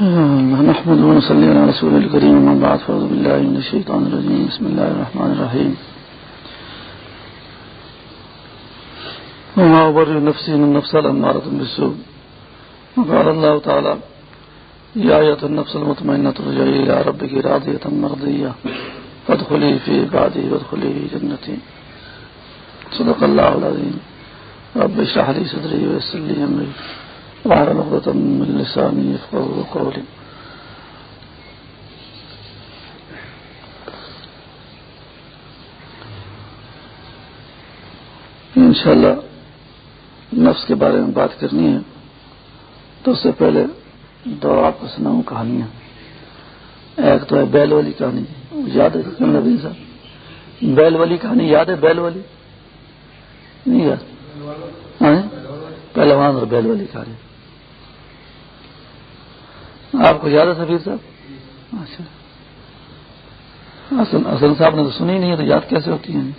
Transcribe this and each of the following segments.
نحمد ونصلي على رسول الكريم من بعد فأعوذ بالله من الشيطان الرجيم بسم الله الرحمن الرحيم وما أبرر نفسي من نفس الأمارة بالسوء وقال الله تعالى يا آية النفس المطمئنة رجعي إلى ربك راضية مرضية، فادخلي في عبادي وادخلي في جنتي. صدق الله العظيم. رب اشرح لي صدري ويسر لي أمري. وعلى نقطة من لساني يفقه قولي. انشاءاللہ نفس کے بارے میں بات کرنی ہے تو اس سے پہلے دو آپ کو سناؤں کہانیاں ایک تو ہے بیل والی کہانی یاد ہے نبی صاحب؟ بیل والی کہانی یاد ہے بیل والی؟ نہیں یاد؟ ہاں؟ پہلوان اور بیل والی کہانی۔ آپ کو یاد ہے سفیر صاحب؟ اچھا۔ حسن صاحب نے تو سنی نہیں ہے تو یاد کیسے ہوتی ہیں؟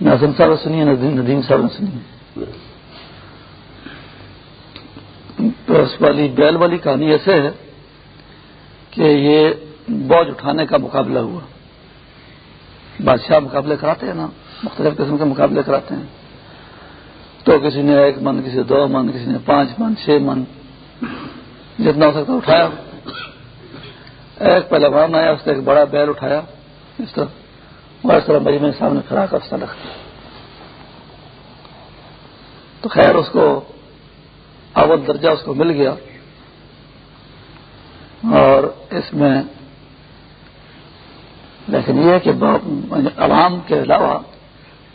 نہ حسن صاحب نے سنی ہے نہ ندیم صاحب نے سنی ہے۔ تو اس والی بیل والی کہانی ایسے ہے کہ یہ بوجھ اٹھانے کا مقابلہ ہوا۔ بادشاہ مقابلے کراتے ہیں نا مختلف قسم کے مقابلے کراتے ہیں۔ تو کسی نے ایک من، کسی نے دو من، کسی نے پانچ من، چھ من، جتنا ہو سکتا اٹھایا۔ ایک پہلوان آیا، اس نے ایک بڑا بیل اٹھایا۔ اس طرح۔ اور اس طرح مری میں سامنے کھڑا کر اس طرح تو خیر، اس کو اول درجہ اس کو مل گیا۔ اور اس میں لیکن یہ کہ یعنی عوام کے علاوہ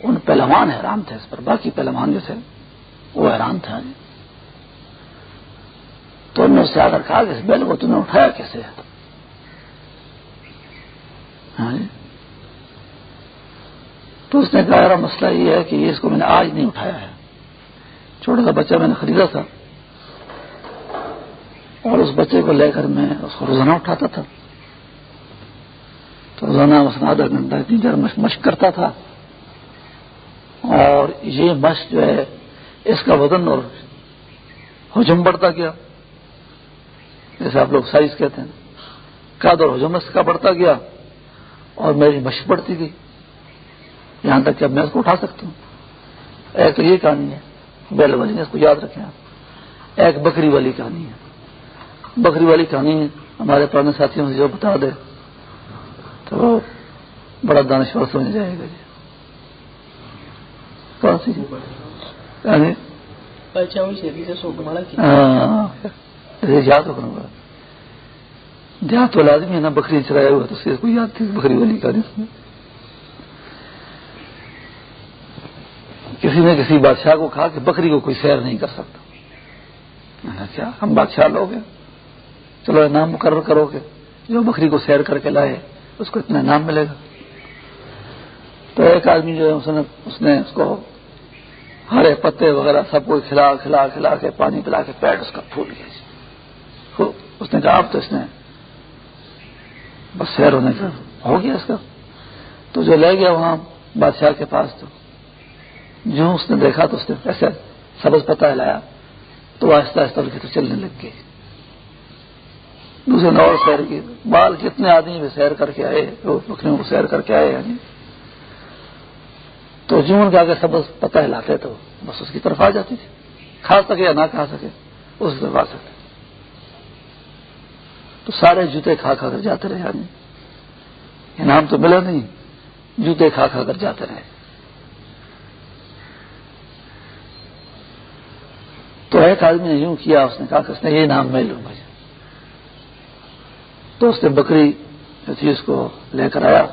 ان پہلوان حیران تھے اس پر، باقی پہلوان جو تھے، وہ حیران تھے تو انہوں نے اس سے آ کر کہا کہ اس بیل کو تم نے اٹھایا کیسے؟ ہاں جی۔ تو اس نے کہا مسئلہ یہ ہے کہ اس کو میں نے آج نہیں اٹھایا ہے۔ چھوٹا سا بچہ میں نے خریدا تھا۔ اور اس بچے کو لے کر میں اس کو روزانہ اٹھاتا تھا۔ تو روزانہ اس آدھا گھنٹہ تین چار مشق کرتا تھا۔ اور یہ مشق جو ہے، اس کا وزن اور حجم بڑھتا گیا۔ جیسے آپ لوگ سائز کہتے ہیں، قد اور حجم اس کا بڑھتا گیا اور میری مشق بڑھتی گئی۔ یہاں تک کہ اب میں اس کو اٹھا سکتا ہوں۔ ایک تو یہ کہانی ہے، بیل والی نے اس کو یاد رکھیں آپ ایک بکری والی کہانی ہے۔ بکری والی کہانی ہے، ہمارے پرانے ساتھیوں سے جو بتا دے، تو بڑا دانشور سمجھ جائے گا۔ جی یعنی ہاں، جہاں تو لازمی ہے نا بکری چرایا ہوا تو کو یاد تھی بکری والی کہانی کسی نے کسی بادشاہ کو کہا کہ بکری کو کوئی سیر نہیں کر سکتا۔ کیا ہم بادشاہ لوگ ہیں۔ چلو انعام مقرر کرو گے جو بکری کو سیر کر کے لائے اس کو اتنا انعام ملے گا۔ تو ایک آدمی جو ہے اس نے اس کو ہرے پتے وغیرہ سب کو کھلا کھلا کھلا کے پانی پلا کے پیٹ اس کا پھول گیا۔ اس نے کہا، اب تو اس نے بس سیر ہونے کا ہو گیا اس کا۔ تو جو لے گیا وہاں بادشاہ کے پاس تو جو اس نے دیکھا تو اس نے ایسے سبز پتہ ہلایا۔ تو آہستہ آہستہ تو چلنے لگ گئی دوسرے اور سیر کی۔ بال جتنے آدمی بھی سیر کر کے آئے بکریوں کو سیر کر کے آئے یعنی تو جون کے آگے سب پتہ ہلاتے تو بس اس کی طرف آ جاتی تھی۔ کھا سکے یا نہ کھا سکے، اس طرف آ سکے تو سارے جوتے کھا کھا کر جاتے رہے آدمی۔ انعام تو ملا نہیں، جوتے کھا کھا کر جاتے رہے۔ تو ایک آدمی نے یوں کیا، اس نے کہا کہ اس نے یہ نام میں لوں گا تو اس نے بکری جو تھی اس کو لے کر آیا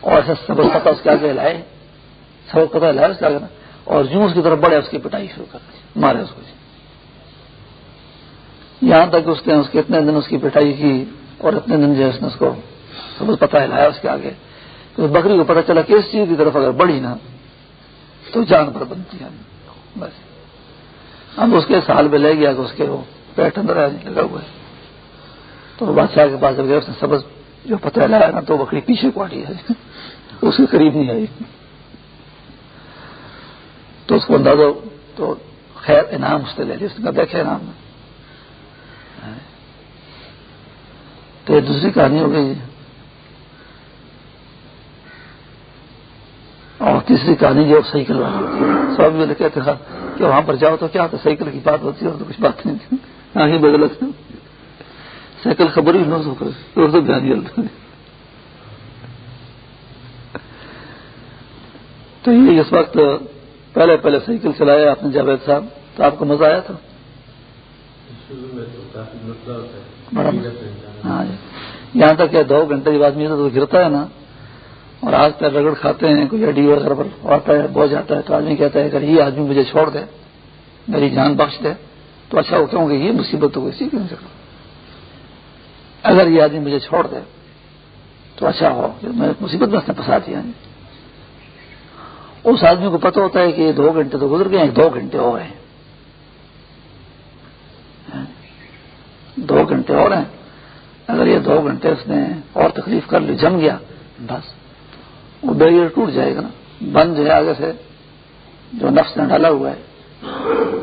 اور ایسا سب پتہ اس کے آگے لائے۔ سبق پتا ہے اس کا اور یوں اس کی طرف بڑے اس کی پٹائی شروع کر دی۔ مارے اس کو جی۔ یہاں تک اس نے اس کے اتنے دن اس کی پٹائی کی اور اتنے دن جو ہے اس نے اس کو سب پتا ہلایا اس کے آگے۔ تو بکری کو پتا چلا کہ اس چیز کی طرف اگر بڑھی نا، تو جان پر بنتی ہے۔ بس۔ اب اس کے سال میں لے گیا کہ اس کے وہ پیٹ اندر لگا ہوا ہے۔ تو بادشاہ کے پاس جب گیا اس نے سبز جو پتہ لایا نا، تو بکری پیچھے کو آئی ہے۔ اس کے قریب نہیں آئی۔ تو اس کو اندازہ تو خیر انعام اس نے لے لیا اس نے کہا دیکھے انعام۔ تو یہ دوسری کہانی ہو گئی۔ اور تیسری کہانی جو سائیکل والی سب بھی کہتے تھا کہ وہاں پر جاؤ تو کیا ہوتا سائیکل کی بات ہوتی ہے اور تو کچھ بات نہیں تھی۔ آگے بدل سائیکل خبر ہی نہ ہو کر تو دھیان جلتا تو یہ اس وقت پہلے پہلے سائیکل چلایا آپ نے جاوید صاحب، تو آپ کو مزہ آیا تھا؟ ہاں جی۔ یہاں تک کہ دو گھنٹے کے بعد میرے تو گرتا ہے نا۔ اور آج پہ رگڑ کھاتے ہیں، کوئی ہڈی وغیرہ پر آتا ہے، بہت جاتا ہے، تو آدمی کہتا ہے، اگر یہ آدمی مجھے چھوڑ دے، میری جان بخش دے، تو اچھا وہ کہوں گے یہ مصیبت تو اسی کیوں سکتا اگر یہ آدمی مجھے چھوڑ دے، تو اچھا ہو میں مصیبت میں اس نے پھنسا دیا۔ اس آدمی کو پتہ ہوتا ہے کہ یہ دو گھنٹے تو گزر گئے ہیں، دو گھنٹے اور ہیں۔ دو گھنٹے اور ہیں۔ اگر یہ دو گھنٹے اس نے اور تکلیف کر لی، جم گیا، بس۔ وہ بیریئر ٹوٹ جائے گا نا بند جو ہے آگے سے، جو نفس نے ڈالا ہوا ہے،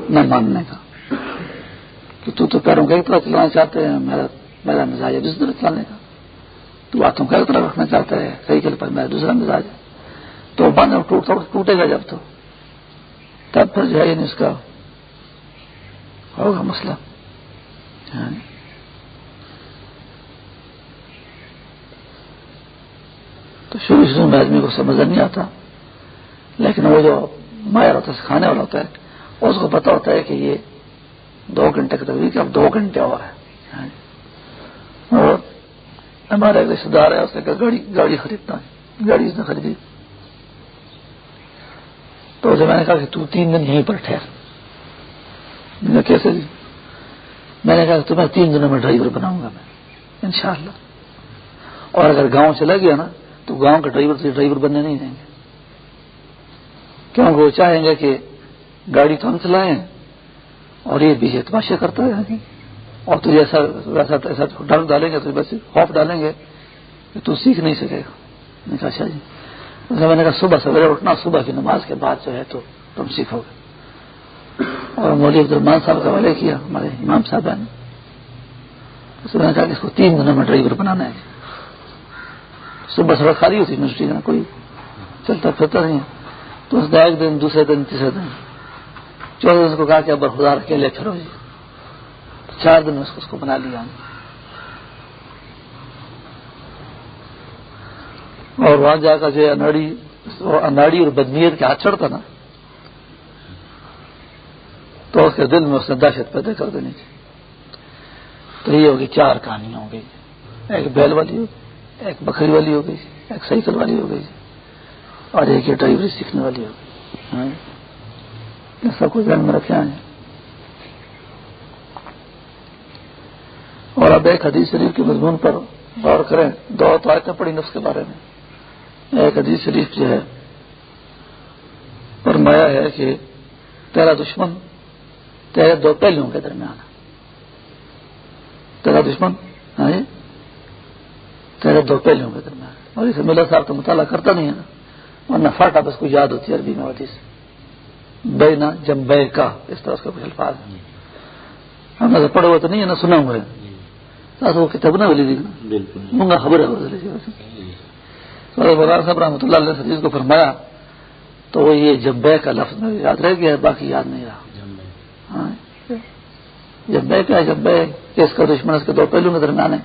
نہ ماننے کا۔ کہ تو تو پیروں کا ایک طرح چلانا چاہتے ہیں، میرا میرا مزاج ہے دوسری طرح چلانے کا۔ تو ہاتھوں کا ایک طرح رکھنا چاہتا ہے صحیح کے پر میرا دوسرا مزاج ہے۔ تو بند ٹوٹے گا جب تو۔ تب پھر جو ہے یعنی اس کا ہوگا مسئلہ۔ ہاں۔ تو شروع شروع میں آدمی کو سمجھ نہیں آتا، لیکن وہ جو مائر ہوتا ہے، سکھانے والا ہوتا ہے، اس کو پتا ہوتا ہے کہ یہ دو گھنٹے کا تقریب اب دو گھنٹے اور ہے۔ ہاں۔ اور ہمارا ایک رشتے دار ہے، اس نے کہا گاڑی گاڑی خریدنا ہے۔ گاڑی اس نے خریدی۔ تو جب میں نے کہا کہ تو تین دن یہیں پر ٹھہر۔ میں نے کیسے جی میں نے کہا کہ تمہیں تین دنوں میں ڈرائیور بناؤں گا میں۔ انشاءاللہ۔ اور اگر گاؤں چلا گیا نا تو گاؤں کے ڈرائیور سے ڈرائیور بننے نہیں دیں گے۔ کیونکہ وہ چاہیں گے کہ گاڑی تو ہم چلائیں اور یہ بھی تماشے کرتا ہے۔ اور تو جیسا ویسا ایسا ڈر ڈالیں گے تو بس خوف ڈالیں گے کہ تو سیکھ نہیں سکے گا۔ میں کہا اچھا جی۔ مطلب میں نے کہا صبح سویرے اٹھنا، صبح کی نماز کے بعد جو ہے تو تم سیکھو گے۔ اور مولوی عبد الرحمان صاحب کا والے کیا، ہمارے امام صاحب نے۔ میں نے کہا کہ اس کو تین دنوں میں ڈرائیور بنانا ہے۔ صبح صبح خالی ہوتی یونیورسٹی میں، کوئی چلتا پھرتا نہیں تو اس ایک دن، دوسرے دن، تیسرے دن چودہ دن کو کہا کہ اب خدا کے لیے پھرو جی۔ چار دن میں اس کو بنا لیا۔ اور وہاں جا کر جو اناڑی اناڑی اور بدمیت کے ہاتھ چڑھتا نا، تو اس کے دل میں اس نے دہشت پیدا کر دینی تھی۔ تو یہ ہوگی چار کہانیاں ہو گئی۔ ایک بیل والی ہو ایک بکری والی ہو گئی، ایک سائیکل والی ہو گئی، اور ایک یہ ڈرائیوری سیکھنے والی ہو گئی۔ ہاں۔ سب کچھ ذہن میں رکھے آئے اور اب ایک حدیث شریف کے مضمون پر غور کریں، دو تو آئے پڑی نفس کے بارے میں۔ ایک حدیث شریف جو ہے۔ فرمایا ہے کہ تیرا دشمن تیرے دو پہلوؤں کے درمیان تیرا دشمن ہاں جی؟ تیرے دو پہلوؤں کے درمیان اور اسے ملا صاحب تو مطالعہ کرتا نہیں ہے نا۔ ورنہ فاٹا بس کو یاد ہوتی ہے عربی میں حدیث۔ بے نا جم بے کا اس طرح اس کا کچھ الفاظ ہے۔ ہم نے ہوئے تو نہیں ہے نا سنا ہوا ہے۔ وہ کتاب نہ بلی منگا خبر ہے۔ مولانا صاحب رحمۃ اللہ علیہ حدیث کو فرمایا تو وہ یہ جمبے کا لفظ یاد رہ گیا باقی یاد نہیں رہا۔ ہاں۔ جمبے کا جمبے کہ اس کا دشمن اس کے دو پہلو کے درمیان ہے۔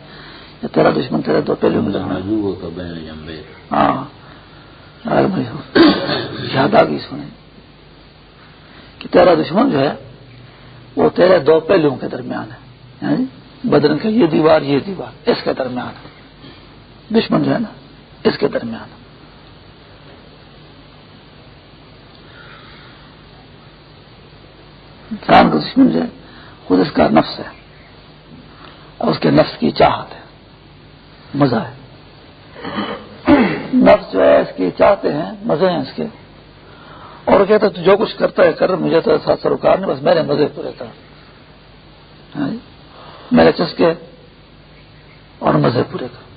یا تیرا دشمن تیرے دو پہلو کے درمیان ہاں۔ یاد آ گئی سنیں۔ کہ تیرا دشمن جو ہے وہ تیرے دو پہلوؤں کے درمیان ہے۔ یعنی بدن کا یہ دیوار یہ دیوار اس کے درمیان ہے۔ دشمن جو ہے نا اس کے درمیان۔ انسان کا دشمن جو ہے، خود اس کا نفس ہے، اور اس کے نفس کی چاہت ہے، مزہ ہے۔ نفس جو ہے، اس کی چاہتے ہیں، مزے ہیں اس کے۔ اور کہتا تو جو کچھ کرتا ہے، کر، مجھے تو ساتھ سروکار نہیں، بس میرے مزے پورے کر ہاں جی؟ میرے چسکے اور مزے پورے کر۔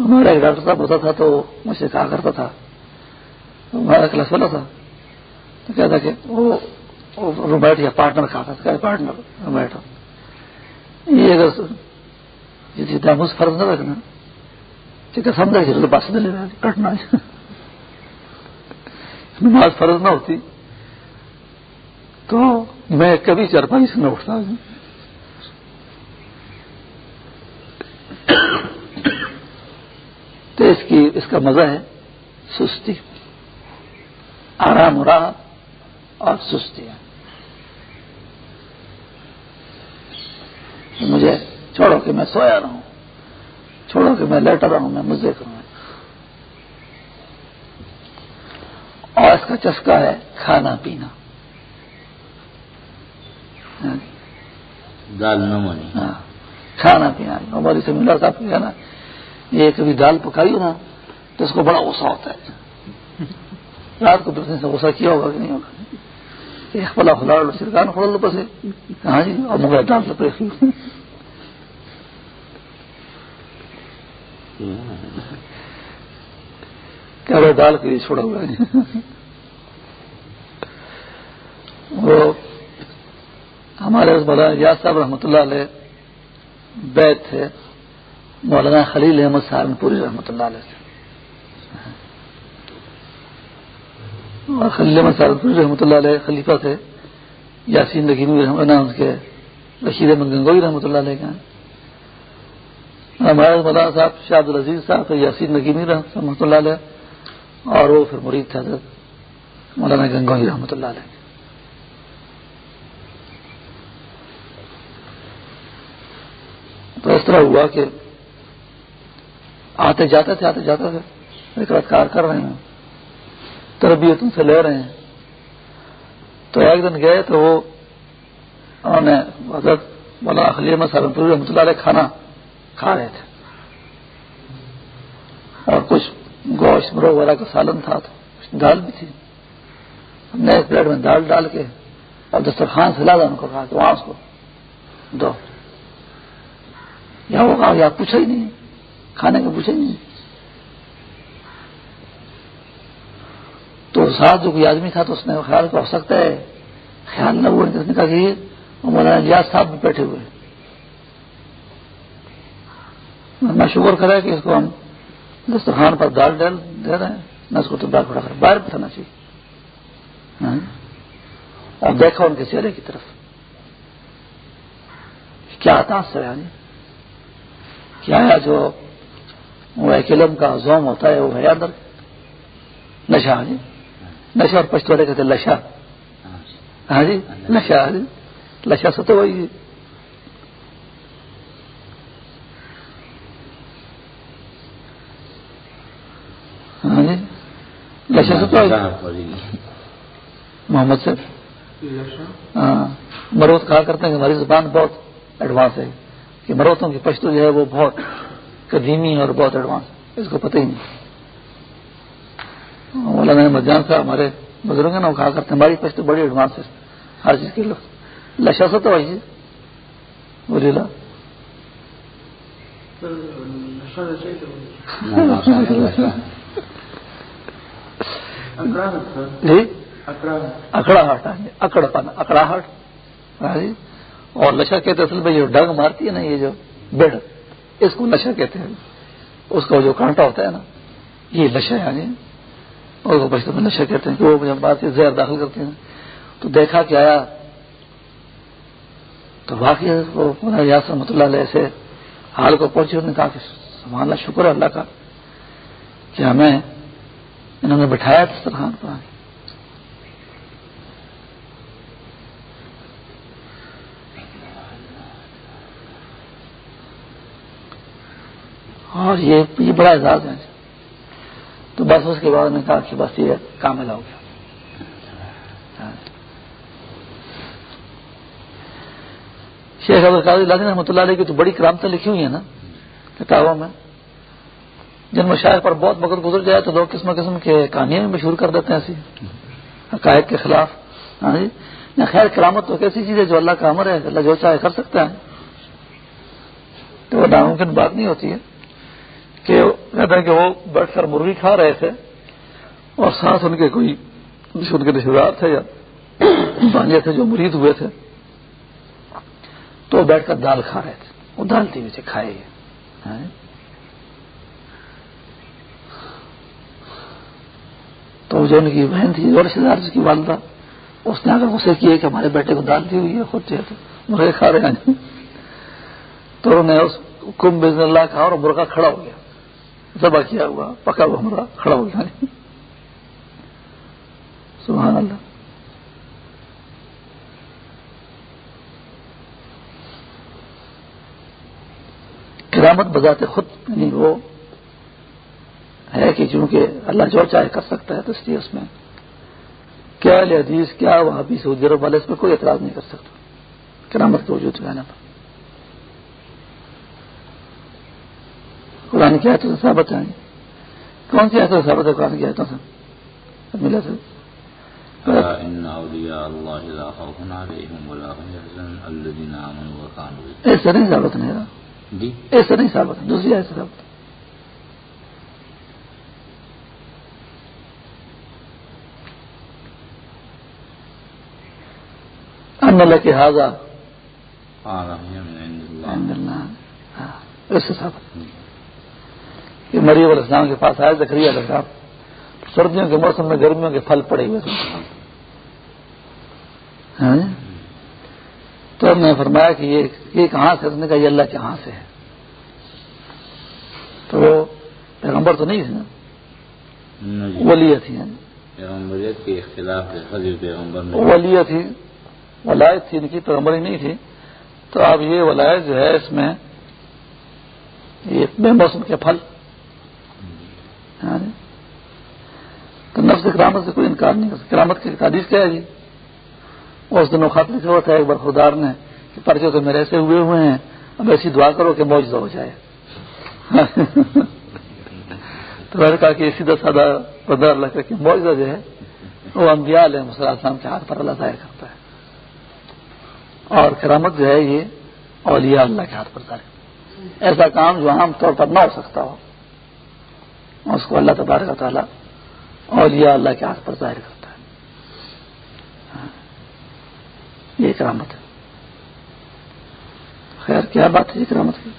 ہمارا ایک ڈاکٹر صاحب ہوتا تھا تو مجھ سے کہا کرتا تھا، ہمارا کلاس والا تھا۔ تو کہتا کہ وہ رومیٹ یا پارٹنر کھاتا تھا۔ پارٹنر رومیٹ یہ اگر یہ داموس فرض نہ رکھنا، ٹھیک سمجھا کہ پاس لے رہا کٹنا۔ نماز فرض نہ ہوتی۔ تو میں کبھی چرپائی سے نہ اٹھتا ہوں۔ تو اس کی اس کا مزہ ہے سستی آرام رہا اور سستی ہے مجھے چھوڑو کہ میں سویا رہا ہوں چھوڑو کہ میں لیٹا رہا ہوں میں مزے کروں اور اس کا چسکا ہے کھانا پینا۔ دال نمونی ہاں کھانا پینا۔ ہماری سے ملا صاحب کیا نا۔ یہ کبھی دال پکائی ہو نا تو اس کو بڑا غصہ ہوتا ہے۔ رات کو دوسرے سے غصہ کیا ہوگا کہ نہیں ہوگا؟ ایک پلا کھلا لو سرکان کھول لو پسے ہاں جی اور مغل ڈال لو پیس کیا دال کے لیے چھوڑا ہوا ہے۔ وہ ہمارے اس بڑا یاد صاحب رحمۃ اللہ علیہ بیت تھے مولانا خلیل احمد سہارنپوری رحمۃ اللہ علیہ سے اور خلیل احمد سہارنپوری رحمۃ اللہ علیہ خلیفہ تھے یاسین رحیم رحمۃ کے رشید احمد گنگوئی رحمۃ اللہ علیہ کا ہمارے مولانا صاحب شاہ العزیز صاحب یاسین نگیمی رحمۃ اللہ علیہ، اور وہ پھر مرید تھے حضرت مولانا گنگوئی رحمۃ اللہ علیہ تو اس طرح ہوا کہ آتے جاتے تھے، آتے جاتے تھے۔ ایک کار کر رہے ہیں۔ تربیت ان سے لے رہے ہیں۔ تو ایک دن گئے تو وہ انہوں نے حضرت مولانا اخلی احمد رحمۃ اللہ علیہ کھانا کھا رہے تھے۔ اور کچھ گوشت مرو وغیرہ کا سالن تھا تو دال بھی تھی۔ ہم نے ایک پلیٹ میں دال ڈال کے اور دسترخوان سے لادا ان کو کہا ہاں، کہ وہاں اس کو دو۔ یا وہ کہا، یا پوچھا ہی نہیں کھانے کا پوچھا ہی نہیں۔ تو ساتھ جو کوئی آدمی تھا تو اس نے خیال ہو سکتا ہے خیال نہ ہوا، اس نے کہا کہ مولانا لیاز صاحب بھی بیٹھے ہوئے میں شکر کرا کہ اس کو ہم دسترخوان پر دال ڈال دے رہے ہیں، نہ اس کو تو دال پڑا کر، باہر بتانا چاہیے۔ ہاں۔ اب دیکھا ان کے چہرے کی طرف۔ کیا تاثر ہے یعنی؟ کیا ہے جو وہ ایک علم کا زوم ہوتا ہے وہ ہے اندر۔ نشہ جی؟ نشہ اور پشتوارے کہتے لشا ہاں جی؟ نشا جی؟ لشا سے تو وہی ہاں جی؟ لشا سے تو محمد ہاں۔ مروت کہا کرتے ہیں کہ ہماری زبان بہت ایڈوانس ہے کہ مروتوں کی پشتو جو ہے وہ بہت قدیمی اور بہت ایڈوانس، اس کو پتہ ہی نہیں۔ مولانا احمد جان صاحب ہمارے بزرگ ہیں، نا، وہ کہا کرتے ہیں، ہماری پشتو بڑی ایڈوانس ہے، ہر چیز کے لوگ۔ لشا سے تو آئیے بولیے لا جی؟ اکڑا ہٹ ہاں جی، اکڑ پن اکڑا ہٹ ہاں جی۔ اور لشا کہتے اصل میں جو ڈگ مارتی ہے نا، یہ جو بیڈ اس کو لشا کہتے ہیں۔ اس کا جو کانٹا ہوتا ہے نا، یہ لشا ہے یعنی اور وہ بچپن میں نشا کہتے ہیں۔ کہ وہ جب بات زہر داخل کرتے ہیں، تو دیکھا کہ آیا۔ تو واقعی وہ یاس رحمۃ اللہ علیہ ایسے حال کو پہنچے، انہوں نے کہا کہ سبحان اللہ، شکر ہے اللہ کا کہ ہمیں، انہوں نے بٹھایا دسترخوان پر ہاں، اور یہ بڑا اعزاز ہے۔ تو بس اس کے بعد نے کہا کہ بس یہ کامل ہو گیا۔ شیخ ابر قادر رحمۃ اللہ علیہ کی تو بڑی کرامتیں لکھی ہوئی ہیں نا، کتابوں میں۔ جن میں شاعر پر بہت وقت گزر جائے تو لوگ قسم قسم کے کہانیاں بھی مشہور کر دیتے ہیں ایسی۔ عقائد کے خلاف۔ ہاں جی۔ خیر کرامت تو ایک ایسی چیز ہے جو اللہ کا امر ہے، اللہ جو چاہے کر سکتا ہے۔ تو وہ ناممکن بات نہیں ہوتی ہے۔ کہ کہتے ہیں کہ وہ بیٹھ کر مرغی کھا رہے تھے اور ساتھ ان کے کوئی ان کے رشتے دار تھے یا بانجے تھے جو مرید ہوئے تھے، تو بیٹھ کر دال کھا رہے تھے۔ وہ دال تھی سے کھائے ہاں؟ تو جو ان کی بہن تھی جو رشتے دار کی والدہ، اس نے اگر اسے کیے کہ ہمارے بیٹے کو دال دی ہوئی ہے، خود چاہے مرغے کھا رہے ہیں۔ تو انہوں نے اس کم بزن اللہ کہا اور مرغا کھڑا ہو گیا۔ ذبح کیا ہوا، پکا ہوا مرغا کھڑا ہو گیا۔ سبحان اللہ۔ کرامت بذات خود یعنی وہ ہے کہ چونکہ اللہ جو چاہے کر سکتا ہے، تو اس لیے اس میں کیا حدیث کیا وہاں بھی سعودی عرب والے، اس میں کوئی اعتراض نہیں کر سکتا۔ کرامت کے وجود گانا پر۔ قرآن کی آیتوں سے ثابت آئیں کون سی آیتوں سے ثابت ہے قرآن کی آیتوں سے؟ ملا سے ایسا نہیں ثابت نہیں رہا جی؟ ایسا نہیں ثابت دوسری ایسا ثابت ان اللہ کے حاضہ اس سے ثابت کہ مریم علیہ السلام کے پاس آئے زکریہ علیہ السلام سردیوں کے موسم میں گرمیوں کے پھل پڑے ہوئے تھے۔ ہاں؟ تو ہم نے فرمایا کہ یہ کہاں سے؟ نے کہا یہ اللہ کے ہاں سے ہے۔ تو وہ پیغمبر تو نہیں تھے نا؟ ولیت تھی ولیت تھی ولایت تھی ان کی پیغمبر ہی نہیں تھی۔ تو اب یہ ولایت جو ہے اس میں یہ موسم کے پھل۔ تو نفس کرامت سے کوئی انکار نہیں کر سکتا کرامت کی تعدیث کیا ہے جی؟ اس دنوں خط لکھا ہوا تھا ایک بار خدار نے کہ پرچے تو میرے ایسے ہوئے ہوئے ہیں، اب ایسی دعا کرو کہ موجود ہو جائے۔ تو میں نے کہا کہ سیدھا سادہ بدر لگ کر کے معاوضہ جو ہے، وہ انبیاء علیہ السلام کے ہاتھ پر اللہ ظاہر کرتا ہے۔ اور کرامت جو ہے یہ اولیاء اللہ کے ہاتھ پر ظاہر۔ ایسا کام جو عام طور پر نہ ہو سکتا ہو۔ اس کو اللہ تبارک تعالیٰ اولیاء اللہ کے ہاتھ پر ظاہر کرتا یہ کرامت ہے۔ خیر کیا بات ہے یہ کرامت کی؟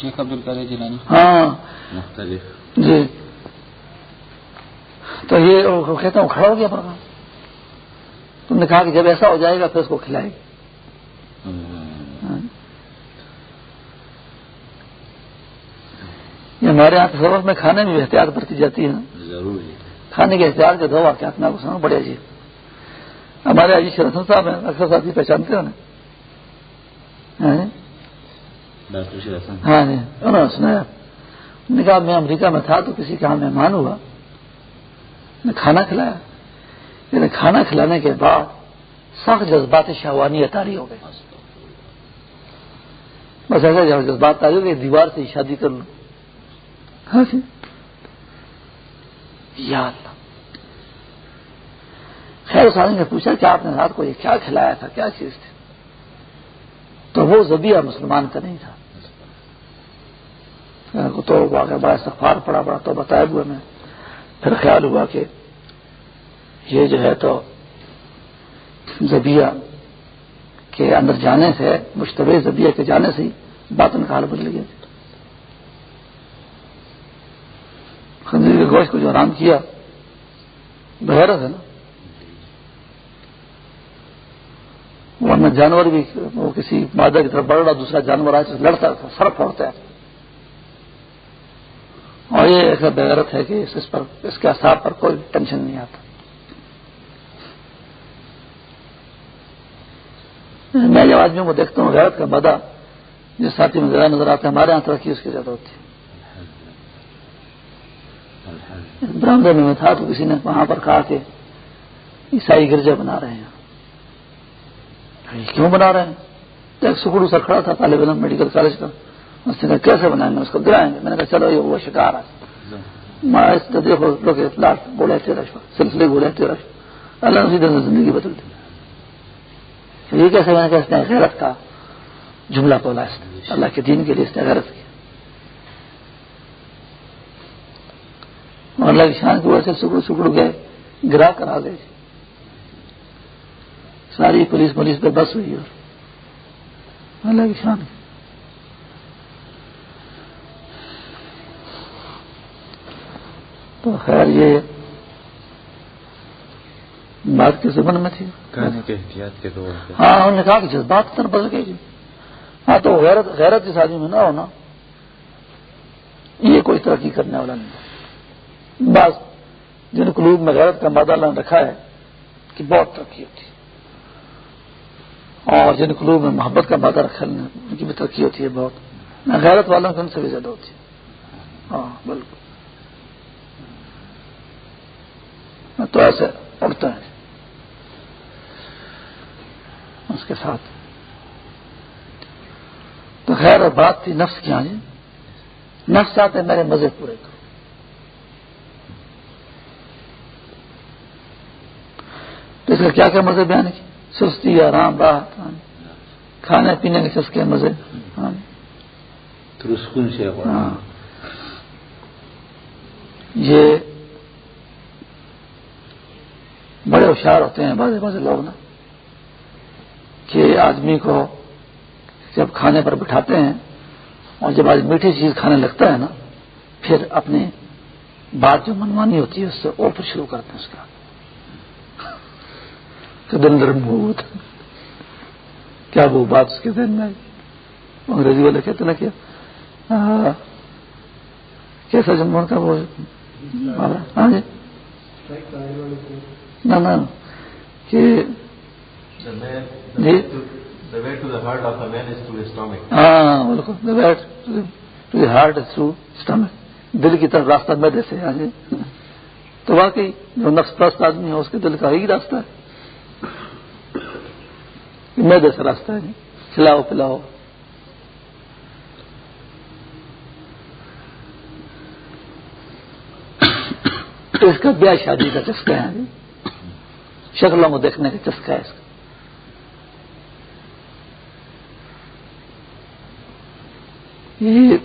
شیخ عبد القادر جیلانی۔ ہاں۔ مختلف۔ جی۔ تو یہ کہتا ہوں کھڑا ہو گیا پروگرام تم نے کہا کہ جب ایسا ہو جائے گا پھر اس کو کھلائے گی ہاں۔ یہ ہمارے یہاں سبق میں کھانے میں بھی احتیاط برتی جاتی ہے ضرور کھانے کے احتیاط کے دو واقعات میں آپ کو سنا بڑے عجیب۔ ہمارے عجیب شرسن صاحب ہیں اکثر ساتھی پہچانتے ہیں ہاں جی, ہاں جی، انہوں نے سنایا۔ نے کہا میں امریکہ میں تھا تو کسی کا مہمان ہوا۔ نے کھانا کھلایا۔ یعنی کھانا کھلانے کے بعد سخت جذبات شہوانی اتاری ہو گئے بس ایسا جذبات تاری ہو گئے دیوار سے شادی کر لوں ہاں جی یاد خیر سالن نے پوچھا کہ آپ نے رات کو یہ کیا کھلایا تھا، کیا چیز تھی؟ تو وہ زبیہ مسلمان کا نہیں تھا۔ تو بڑا سفار پڑا، بڑا تو بتایا ہوا میں۔ پھر خیال ہوا کہ یہ جو ہے تو زبیہ کے اندر جانے سے، مشتبہ زبیہ کے جانے سے ہی بات کا حال بدل گیا خنزیر کے گوشت کو جو آرام کیا، بحیرت ہے نا۔ ورنہ جانور بھی وہ کسی مادہ کی طرف بڑھ رہا، دوسرا جانور آئے لڑتا تھا، سر پھوڑتا ہے۔ اور یہ ایسا بغیرت ہے کہ اس پر اس کے اثر پر کوئی ٹینشن نہیں آتا۔ میں جب آدمیوں کو دیکھتا ہوں، غیرت کا مدہ، جس ساتھی میں زیادہ نظر آتا ہے، ہمارے یہاں ترقی اس کی زیادہ ہوتی ہے۔ برامدہ میں تھا تو کسی نے وہاں پر کہا کہ عیسائی گرجا بنا رہے ہیں۔ کیوں بنا رہے ہیں؟ ایک سکڑو سر کھڑا تھا، طالب علم میڈیکل کالج کا۔ اس نے کہا، کیسے بنائیں گے؟ اس کو گرائیں گے۔ میں نے کہا، چلو، یہ وہ شکار۔ ہے اس کا دیکھو، لوگ لاٹ بولے تیرہ سلسلے بولے تیرہ اللہ نے سیدھے زندگی بدل دی۔ یہ کیسے میں نے کہا اس نے غیرت کا جملہ بولا اس نے۔ اللہ کے دین کے لیے اس نے غیرت کی اور اللہ کی شان کی وجہ سے سکڑ سکڑ گئے گرا کر آ گئے۔ ساری پولیس پولیس پہ بس ہوئی اور۔ اللہ کی شان۔ تو خیر یہ بات کے زبان میں تھی۔ ہاں انہوں نے کہا کہ جذبات تر بدل گئی ہاں تو غیرت غیرت جس آدمی میں نہ ہونا یہ کوئی ترقی کرنے والا نہیں۔ بس جن قلوب میں غیرت کا مادہ اللہ نے رکھا ہے کہ بہت ترقی ہوتی ہے۔ اور جن قلوب میں محبت کا مادہ رکھا ہے، ان کی بھی ترقی ہوتی ہے بہت۔ غیرت والوں کی ان سے بھی زیادہ ہوتی ہے۔ ہاں بالکل۔ تو ایسے اڑتا ہے اس کے ساتھ۔ تو خیر، بات تھی نفس کی آج نفس چاہتے میرے مزے پورے کرو۔ تو اس کا کیا کیا مزے بیان کی؟ سستی آرام راحت کھانے پینے کے چسکے مزے۔ ہاں یہ بڑے ہوشیار ہوتے ہیں بازے بازے لوگ نا کہ آدمی کو جب کھانے پر بٹھاتے ہیں اور جب آج میٹھی چیز کھانے لگتا ہے نا پھر اپنی بات جو منوانی ہوتی ہے اس سے اوپر شروع کرتے ہیں اس کا۔ کیا وہ بات اس کے ذہن میں انگریزی والے کہتے نا کیا کیسا جنگون کا وہ ہاں جی۔ نہ کہ جی۔ ہاں بالکل۔ ہارٹ تھرو اسٹمک دل کی طرف راستہ میں سے ہاں جی۔ تو واقعی جو نفس پرست آدمی ہے اس کے دل کا ہی راستہ ہے۔ میں سے راستہ ہے۔ جی کھلاؤ پلاؤ۔ تو اس کا بیاہ شادی کا چسکا ہے۔ شکلوں کو دیکھنے کا چسکا ہے اس کا۔ یہ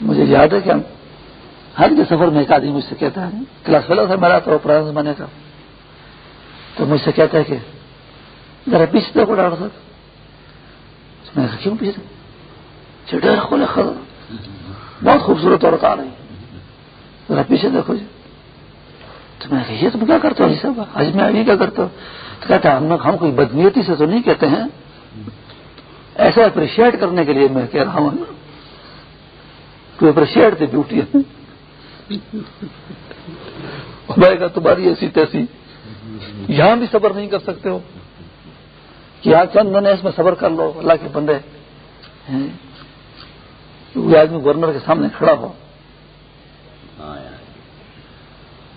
مجھے یاد ہے کہ ہم ہر کے سفر میں ایک آدمی مجھ سے کہتا ہے، کلاس فیلو تھا میرا تو پرانے زمانے کا۔ تو مجھ سے کہتا ہے کہ ذرا پیچھے دیکھو ڈاکٹر صاحب میں کیوں پیچھے چٹیر کھولے خر بہت خوبصورت عورت آ رہی ذرا پیچھے دیکھو جی تو میں کہ یہ تم کیا کرتے ہو صاحب آج میں ابھی کیا کرتا ہوں تو کہتا ہم ہم کوئی بدنیتی سے تو نہیں کہتے ہیں؟ ایسا اپریشیٹ کرنے کے لیے میں کہہ رہا ہوں۔ تو اپریشیٹ تھی بیوٹی میں کہا، تمہاری ایسی تیسی یہاں بھی صبر نہیں کر سکتے ہو۔ کہ آج چند نے اس میں صبر کر لو اللہ کے بندے آدمی گورنر کے سامنے کھڑا ہو۔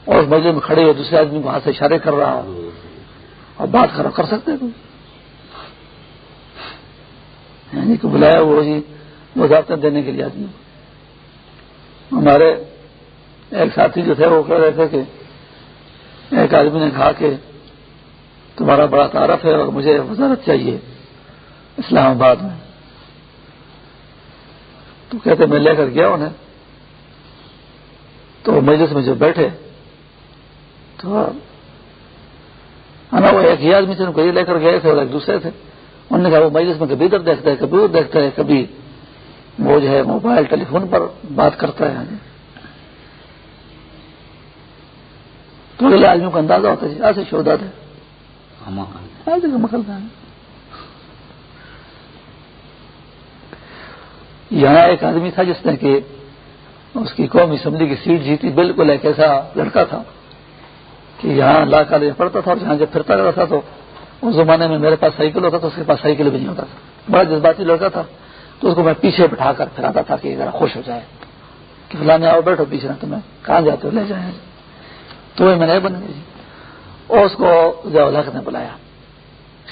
اور مزے میں کھڑے ہو دوسرے آدمی کو ہاتھ سے اشارے کر رہا ہو۔ اور بات کرو کر سکتے کوئی یعنی کہ بلایا وہ جی وضاحت دینے کے لیے آدمی ہمارے ایک ساتھی جو تھے وہ کہہ رہے تھے کہ ایک آدمی نے کہا کہ تمہارا بڑا تعارف ہے اور مجھے وزارت چاہیے اسلام آباد میں۔ تو کہتے میں لے کر گیا انہیں۔ تو مجلس میں جو بیٹھے، تو وہ ایک ہی آدمی تھے، ان کو یہ لے کر گئے تھے اور ایک دوسرے تھے۔ انہوں نے کہا، وہ مجلس میں کبھی ادھر دیکھتا ہے کبھی ادھر دیکھتا ہے کبھی وہ جو ہے موبائل، ٹیلی فون پر بات کرتا ہے۔ تو اگلے آدمیوں کا اندازہ ہوتا ہے جی، ایسے شودا تھے یہاں ایک آدمی تھا جس نے کہ اس کی قومی اسمبلی کی سیٹ جیتی بالکل ایک ایسا لڑکا تھا کہ یہاں لا کالج پڑھتا تھا اور جہاں جب پھرتا کرتا تھا تو اس زمانے میں میرے پاس سائیکل ہوتا تھا اس کے پاس سائیکل بھی نہیں ہوتا تھا۔ بڑا جذباتی لڑکا تھا۔ تو اس کو میں پیچھے بٹھا کر پھراتا تھا کہ ذرا خوش ہو جائے۔ کہ فلانے آؤ بیٹھو پیچھے نہ تمہیں کہاں جاتے ہو؟ لے جائیں۔ تو میں نہیں بن گئی اور اس کو الحق نے بلایا۔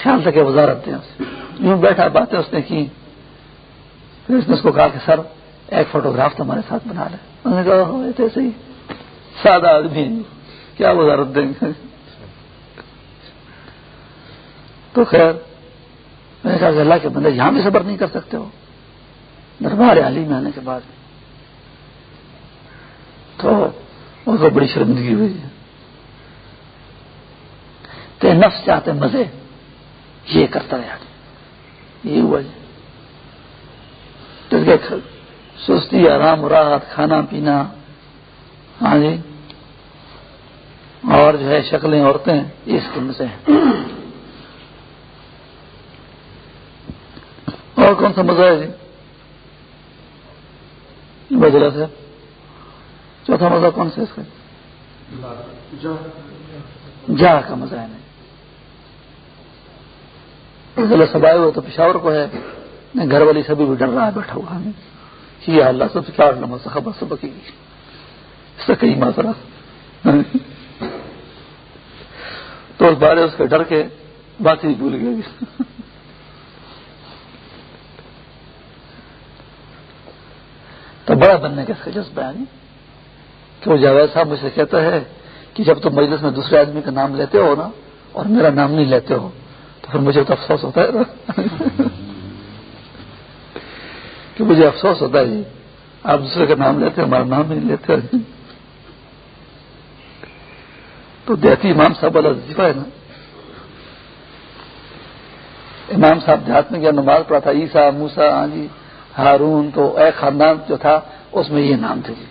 خیال تھا کہ وزارت دیں یوں بیٹھا، باتیں اس نے کی پھر اس نے اس کو کہا کہ، سر، ایک فوٹوگراف تو ہمارے ساتھ بنا لے۔ انہوں نے کہا ہاں، ایسے ہی سادہ آدمی کیا وزارت دیں گے؟ تو خیر، میں نے کہا کہ اللہ کے بندے، یہاں بھی صبر نہیں کر سکتے ہو۔ دربار عالی میں آنے کے بعد۔ تو اس کو بڑی شرمندگی ہوئی۔ ہے تو نفس چاہتے مزے، یہ کرتا ہے آدمی۔ یہ ہوا جی۔ سستی، آرام، راحت، کھانا، پینا۔ ہاں جی۔ اور جو ہے شکلیں عورتیں اس قسم سے ہیں۔ اور کون سا مزہ ہے جی؟ بجلا سے۔ چوتھا مزہ کون سا اس کا؟ جا کا مزہ ہے۔ نہیں سبائے ہوئے تو پشاور کو ہے۔ گھر والی سبھی بھی ڈر رہا ہے، بیٹھا ہوا ہے۔ یہ اللہ سب سے چار نمبر خبر سب کی اس سے کئی ماترا تو اس بارے اس کے ڈر کے بات ہی بھول گیا۔ تو بڑا بننے کا اس کا جذبہ ہے۔ کہ وہ جاوید صاحب مجھ سے کہتا ہے کہ جب تم مجلس میں دوسرے آدمی کا نام لیتے ہو نا، اور میرا نام نہیں لیتے ہو پھر مجھے تو افسوس ہوتا ہے نا۔ کہ مجھے افسوس ہوتا ہے جی۔ آپ دوسرے کا نام لیتے ہمارا نام نہیں لیتے۔ تو دیہاتی امام صاحب والا وظیفہ ہے نا۔ امام صاحب دیہات میں کیا نماز پڑھا تھا عیسا موسا جی ہارون، تو ایک خاندان جو تھا، اس میں یہ نام تھے۔ جی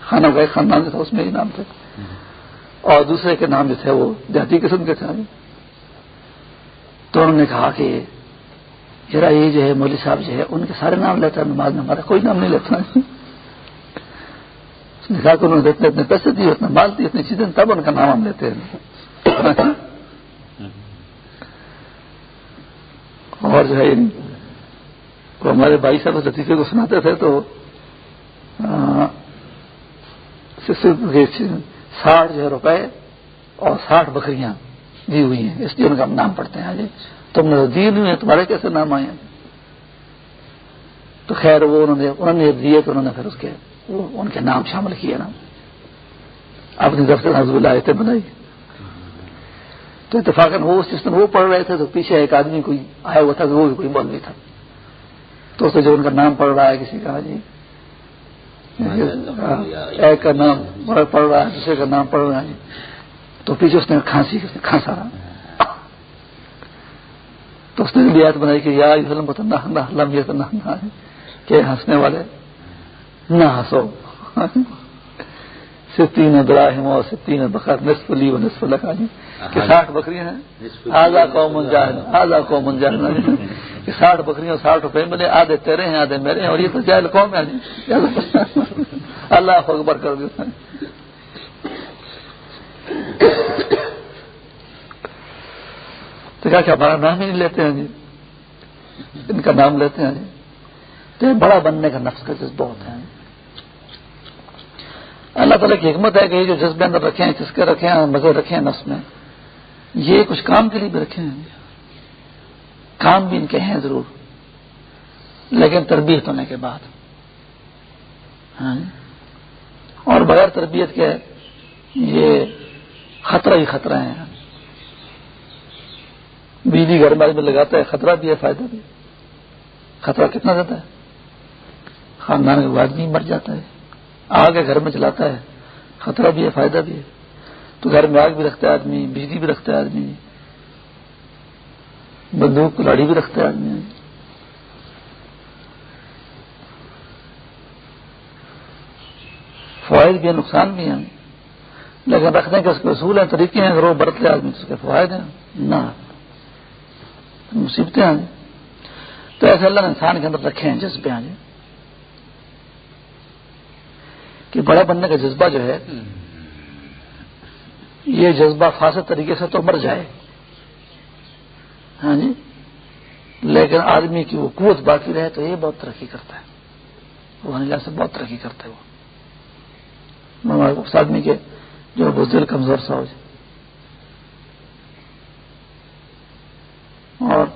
خانہ کا ایک خاندان جو تھا، اس میں یہ نام تھے۔ اور دوسرے کے نام جو تھے، وہ دیہاتی قسم کے تھے۔ تو انہوں نے کہا کہ ذرا یہ جو ہے مولوی صاحب جو ہے، ان کے سارے نام لیتا ہے نماز میں ہمارا کوئی نام نہیں لیتا۔ اس نے کہا کہ انہوں نے اتنے اتنے پیسے دیے، اتنے مال دیے اتنی چیزیں، تب ان کا نام ہم لیتے ہیں۔ اور جو ہے، وہ ہمارے بھائی صاحب لطیفے کو سناتے تھے تو ساٹھ جو ہے روپے اور ساٹھ بکریاں۔ دی ہوئی ہیں۔ اس لیے ان کا نام پڑتے ہیں جی تم نہیں ہیں تمہارے کیسے نام آئے ہیں؟ تو خیر وہ انہوں نے انہوں نے دیے تو انہوں نے پھر اس کے ان کے نام شامل کیے نا۔ اپنی دفتر حضب اللہ بنائی۔ تو اتفاق وہ اس سسٹم وہ پڑھ رہے تھے تو پیچھے ایک آدمی کوئی آیا ہوا تھا وہ بھی کوئی نہیں تھا۔ تو اسے جو ان کا نام پڑھ رہا ہے کسی کا جی۔ ایک کا نام پڑھ رہا ہے دوسرے کا نام پڑھ رہا ہے تو پیچھے اس نے کھانسی کھانسا۔ رہا تو اس نے بیات بنائی کہ یا لم یہ کہ ہنسنے والے نہ ہنسو۔ ستین دراہم اور ستین بخار نصف لی و نصف لگا جی کہ ساٹھ بکریاں ہیں۔ آزا کو منجاہن آزا کو منجاہن کہ ساٹھ بکریاں ساٹھ روپے ملے آدھے تیرے ہیں آدھے میرے ہیں اور یہ تو جائل قوم ہے۔ جی اللہ اکبر کر دیا۔ تو کہا کہ ہمارا نام ہی نہیں لیتے ہیں جی؟ ان کا نام لیتے ہیں جی؟ تو بڑا بننے کا نفس کا جذبہ ہوتا ہے۔ اللہ تعالیٰ کی حکمت ہے کہ یہ جو جذبے اندر رکھے ہیں، چسکے رکھے ہیں، مزے رکھے ہیں نفس میں، یہ کچھ کام کے لیے بھی رکھے ہیں۔ کام بھی ان کے ہیں ضرور، لیکن تربیت ہونے کے بعد۔ ہاں جی؟ اور بغیر تربیت کے یہ خطرہ ہی خطرہ ہیں۔ بجلی گھر میں لگاتا ہے، خطرہ بھی ہے، فائدہ بھی خطرہ کتنا زیادہ ہے؟ خاندان کا آدمی مر جاتا ہے، آگ گھر میں چلاتا ہے، خطرہ بھی ہے، فائدہ بھی ہے۔ تو گھر میں آگ بھی رکھتا ہے آدمی، بجلی بھی رکھتا ہے آدمی۔ بندوق، کلاڑی بھی رکھتا ہے آدمی۔ فوائد بھی ہیں، نقصان بھی ہیں۔ لیکن رکھنے کے اس کے اصول ہیں طریقے ہیں اگر وہ برت لے آدمی اس کے فوائد ہیں۔ نہ۔ مصیبتیں آ تو ایسے اللہ نے انسان کے اندر رکھے ہیں جذبے آ کہ بڑا بننے کا جذبہ جو ہے یہ جذبہ فاسد طریقے سے تو مر جائے۔ ہاں جی؟ لیکن آدمی کی وہ قوت باقی رہے تو یہ بہت ترقی کرتا ہے۔ وہ سے بہت ترقی کرتا ہے وہ۔ آدمی کے جو بزدل کمزور سا ہو جائے۔ اور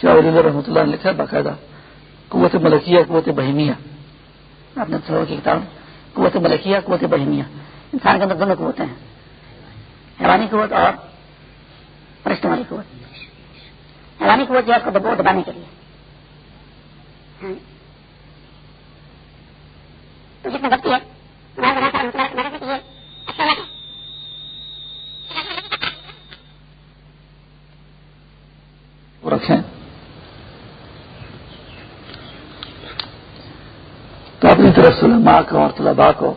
شاہ ولی رحمۃ اللہ نے لکھا باقاعدہ، قوت ملکیہ، قوت بہیمیہ۔ آپ نے کی کتاب، قوت ملکیہ، قوت بہیمیہ۔ انسان کے اندر دونوں قوتیں ہیں۔ حیرانی قوت اور فرشتوں والی قوت۔ حیرانی قوت جو ہے اس کو دبو دبانے کے لیے۔ ہاں۔ تو جتنا بڑھتی ہے صرف علماء کو اور طلباء کو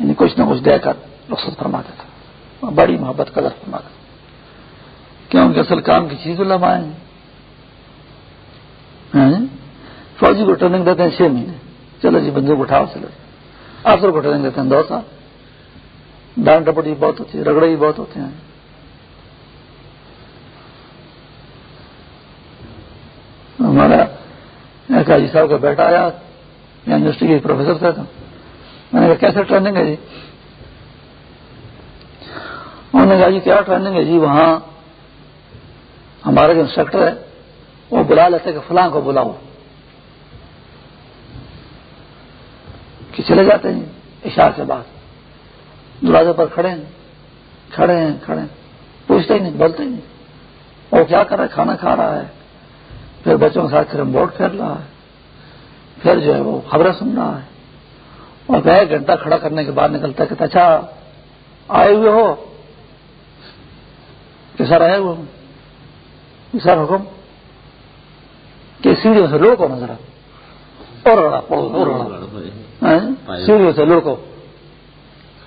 یعنی کچھ نہ کچھ دے کر رخصت فرماتا تھا بڑی محبت قدر فرماتا کیونکہ اصل کام کی چیز علماء ہیں۔ ہاں جی؟ فوجی کو ٹریننگ دیتے ہیں چھ مہینے۔ چلو جی بندوق اٹھاؤ، چلو۔ جی افسر کو ٹریننگ دیتے ہیں دو سال۔ ڈانٹ ڈپٹی بہت ہوتی ہے، رگڑے بھی بہت ہوتے ہیں۔ ہمارا جی صاحب کا بیٹا آیا۔ یونیورسٹی کے پروفیسر تھا میں نے کہا، کیسے ٹریننگ ہے جی؟ انہوں نے کہا جی کیا ٹریننگ ہے جی؟ وہاں ہمارا جو انسٹرکٹر ہے، وہ بلا لیتے کہ فلاں کو بلاؤ۔ کہ چلے جاتے ہیں اشار سے بعد۔ دروازے پر کھڑے ہیں۔ کھڑے ہیں کھڑے ہیں۔ پوچھتے ہی نہیں، بولتے ہی نہیں۔ وہ کیا کر رہا ہے؟ کھانا کھا رہا ہے۔ پھر بچوں کے ساتھ کرم بورڈ پھیر رہا ہے۔ پھر جو ہے وہ خبریں سن رہا ہے۔ اور ایک گھنٹہ کھڑا کرنے کے بعد نکلتا ہے کہ اچھا آئے ہوئے ہو۔ سر آئے ہوئے سر حکم۔ کہ سیڑھیوں سے لوگ نظر اور ہاں؟ سیڑھیوں سے لڑکو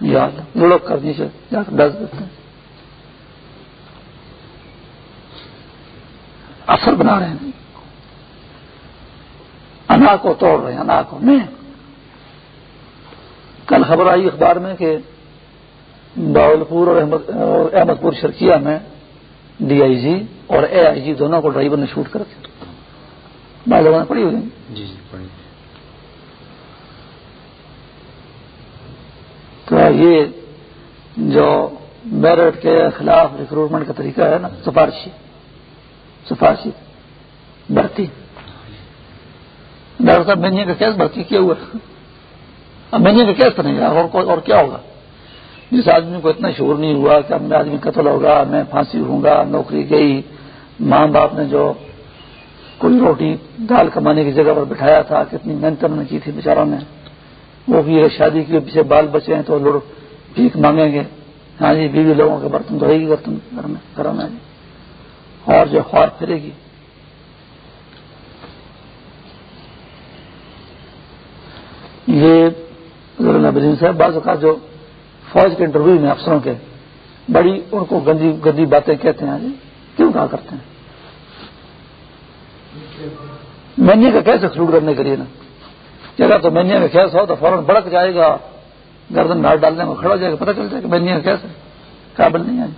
یاد۔ لڑک کر نیچے جا کر ڈس دیتے ہیں۔ اثر بنا رہے ہیں۔ انا کو توڑ رہے ہیں انا کو۔ میں کل خبر آئی اخبار میں کہ باول پور اور احمد پور شرکیہ میں ڈی آئی جی اور اے آئی جی دونوں کو ڈرائیور نے شوٹ کر کے۔ بھائی لوگوں نے پڑھی ہوئی۔ جی جی پڑھی۔ تو یہ جو میرٹ کے خلاف ریکروٹمنٹ کا طریقہ ہے نا سفارشی۔ سفارشی۔ بھرتی۔ ڈاکٹر صاحب مینیا کا کیس بھرتی کیا ہوا اب مینیا کا کیس بنے گا، اور کیا ہوگا؟ جس آدمی کو اتنا شور نہیں ہوا کہ میں آدمی قتل ہوگا، میں پھانسی ہوں گا، نوکری گئی، ماں باپ نے جو کوئی روٹی دال کمانے کی جگہ پر بٹھایا تھا، کتنی محنت انہوں نے کی تھی بیچاروں نے، وہ بھی شادی کے پیچھے بال بچے ہیں تو لوگ بھیک مانگیں گے۔ ہاں جی بیوی لوگوں کے برتن دھوئے گی برتن گھر میں۔ اور جو خوار پھرے گی۔ یہ صاحب، بعض اوقات جو فوج کے انٹرویو میں افسروں کے بڑی ان کو گندی گندی باتیں کہتے ہیں جی کیوں کہا کرتے ہیں؟ مینیا کا کیسے سلوٹ کرنے کے لیے نا؟ کہ تو مینیا کا کیس ہو تو فوراً بڑک جائے گا، گردن ڈال ڈالنے میں کھڑا ہو جائے گا، پتہ چل جائے گا مینیا کا کیسے، قابل نہیں آئے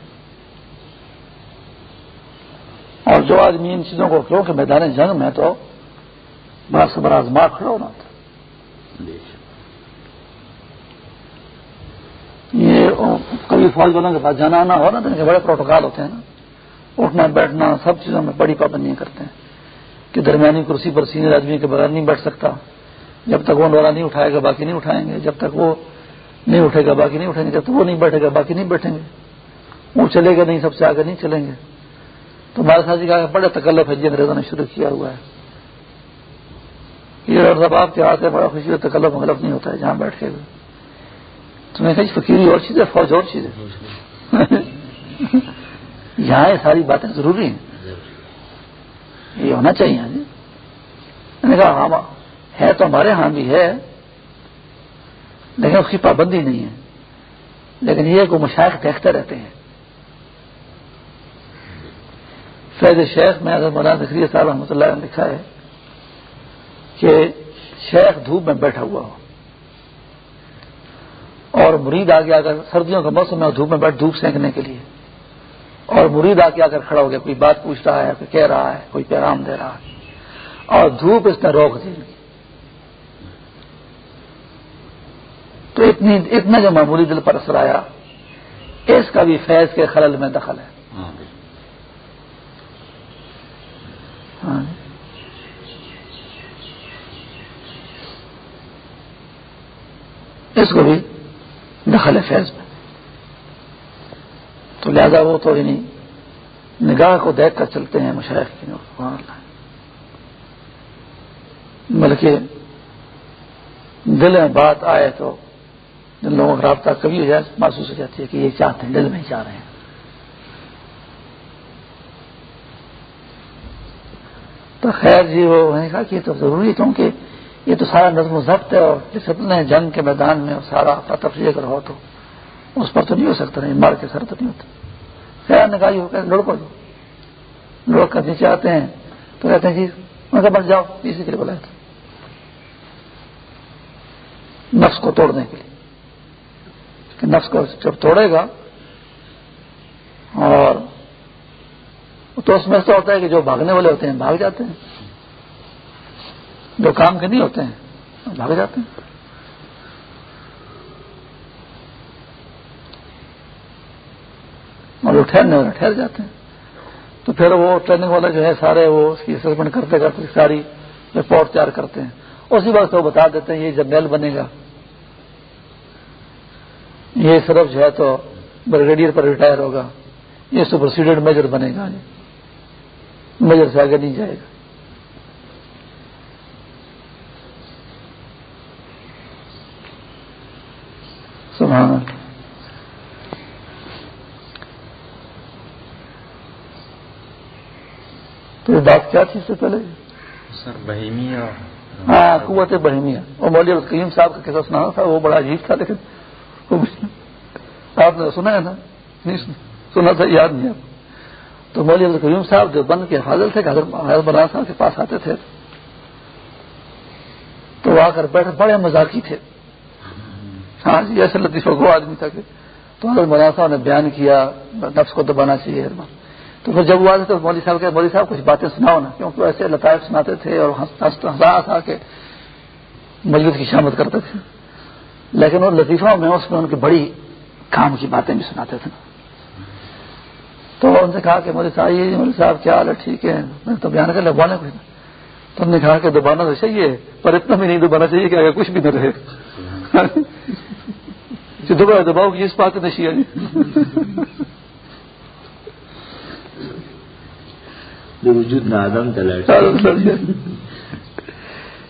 اور جو آدمی ان چیزوں کو کیوں کہ میدان جنگ میں تو بڑا سبر آزما کھڑا ہونا تھا یہ کبھی فوج والوں کے پاس جانا آنا ہو نا تو بڑے پروٹوکال ہوتے ہیں نا، اٹھنا، بیٹھنا، سب چیزوں میں بڑی پابندیاں کرتے ہیں کہ درمیانی کرسی پر سینئر آدمی کے بغیر نہیں بیٹھ سکتا۔ جب تک وہ ڈورا نہیں اٹھائے گا، باقی نہیں اٹھائیں گے۔ جب تک وہ نہیں اٹھے گا، باقی نہیں اٹھیں گے۔ جب تک وہ نہیں بیٹھے گا، باقی نہیں بیٹھیں گے۔ وہ چلے گا نہیں، سب سے آگے نہیں چلیں گے۔ تو ہمارے ساتھ جی کہا بڑے تکلف ہے جی انگریزوں نے شروع کیا ہوا ہے۔ یہ صاحب آپ کے ہاتھ بڑا خوشی تکلف مغلف نہیں ہوتا ہے، جہاں بیٹھ کے۔ تو میں کہا جی، فقیری اور چیز ہے فوج اور چیز ہے یہاں یہ ساری باتیں ضروری ہیں۔ یہ ہونا چاہیے جی۔ میں نے کہا ہاں ہے تو ہمارے ہاں بھی ہے، لیکن اس کی پابندی نہیں ہے۔ لیکن یہ کو مشاعر دیکھتے رہتے ہیں۔ فیض شیخ، میں اگر مولانا ذکری صاحب رحمۃ اللہ نے لکھا ہے کہ شیخ دھوپ میں بیٹھا ہوا ہو۔ اور مرید آگے آ کر سردیوں کا موسم میں دھوپ میں بیٹھ دھوپ سینکنے کے لیے۔ اور مرید آ کے آ کر کھڑا ہو گیا، کوئی بات پوچھ رہا ہے، کوئی کہہ رہا ہے، کوئی پیغام دے رہا ہے۔ اور دھوپ اس نے روک دی۔ تو اتنی، اتنا جو معمولی دل پر اثر آیا، اس کا بھی فیض کے خلل میں دخل ہے۔ ہاں۔ جی۔ اس کو بھی دخل ہے فیض میں۔ تو لہذا وہ تو یعنی نگاہ کو دیکھ کر چلتے ہیں مشاعر کی بلکہ دل میں بات آئے تو جن لوگوں کا رابطہ کبھی ہو جائے، محسوس ہو جاتی ہے کہ یہ چاہتے ہیں، دل میں ہی چاہ رہے ہیں۔ تو خیر جی وہ نے کہا کہ تو ضروری کیونکہ یہ تو سارا نظم و ضبط ہے اور ڈسپلن ہے جنگ کے میدان میں سارا تفریح اگر ہو تو اس پر تو نہیں ہو سکتا، نہیں، مار کے سر تو نہیں ہوتا۔ خیر نکالی ہو کر لڑکو جو۔ لڑک کر نیچے آتے ہیں، تو کہتے ہیں جی میں بن جاؤ اسی کے لیے بلایا تھا۔ نفس کو توڑنے کے لیے۔ کہ نفس کو جب توڑے گا اور تو اس میں ایسا ہوتا ہے کہ جو بھاگنے والے ہوتے ہیں، بھاگ جاتے ہیں۔ جو کام کے نہیں ہوتے ہیں بھاگ جاتے ہیں۔ اور وہ ٹھہرنے والے ٹھہر جاتے ہیں۔ تو پھر وہ ٹریننگ والے جو ہے سارے وہ اس کی اسسمنٹ کرتے کرتے ساری رپورٹ تیار کرتے ہیں۔ اسی وقت وہ بتا دیتے ہیں، یہ جب میل بنے گا۔ یہ صرف جو ہے تو بریگیڈیئر پر ریٹائر ہوگا۔ یہ سپرسیڈڈ میجر بنے گا۔ میجر سے آگے نہیں جائے گا سبحان تو یہ بات کیا تھی اس سے پہلے؟ سر بہیمیا۔ ہاں قوت بہیمیا۔ اور مولوی کریم صاحب کا کیسا سنا تھا وہ بڑا عجیب تھا لیکن آپ نے سنا ہے نا؟ نہیں سنا۔ تھا یاد نہیں آپ تو مولوی کریم صاحب جو بند کے حاضر تھے کہ حضرت بنا صاحب کے پاس آتے تھے تو آ کر بیٹھے بڑے مزاقی تھے۔ ہاں جی ایسے لطیفہ کو آدمی تھا کہ تو حضرت مولانا صاحب نے بیان کیا نفس کو دبانا چاہیے۔ تو پھر جب وہ آتے تو مودی صاحب کہ مودی صاحب کچھ باتیں سناؤ نا کیونکہ ایسے لطائف سناتے تھے اور ہنسا تھا کہ مجلس کی شامت کرتے تھے۔ لیکن وہ لطیفہ میں اس میں ان کی بڑی کام کی باتیں بھی سناتے تھے۔ تو ان سے کہا کہ مودی صاحب، یہ مودی صاحب کیا حال ہے؟ ٹھیک ہے۔ میں تو بیان کر لگوانے کچھ تو انہوں نے کہا کہ دبانا تو چاہیے پر اتنا بھی نہیں دبانا چاہیے کہ اگر کچھ بھی نہ رہے۔ دبا دباؤ کی اس بات نشی ہے وجود نادم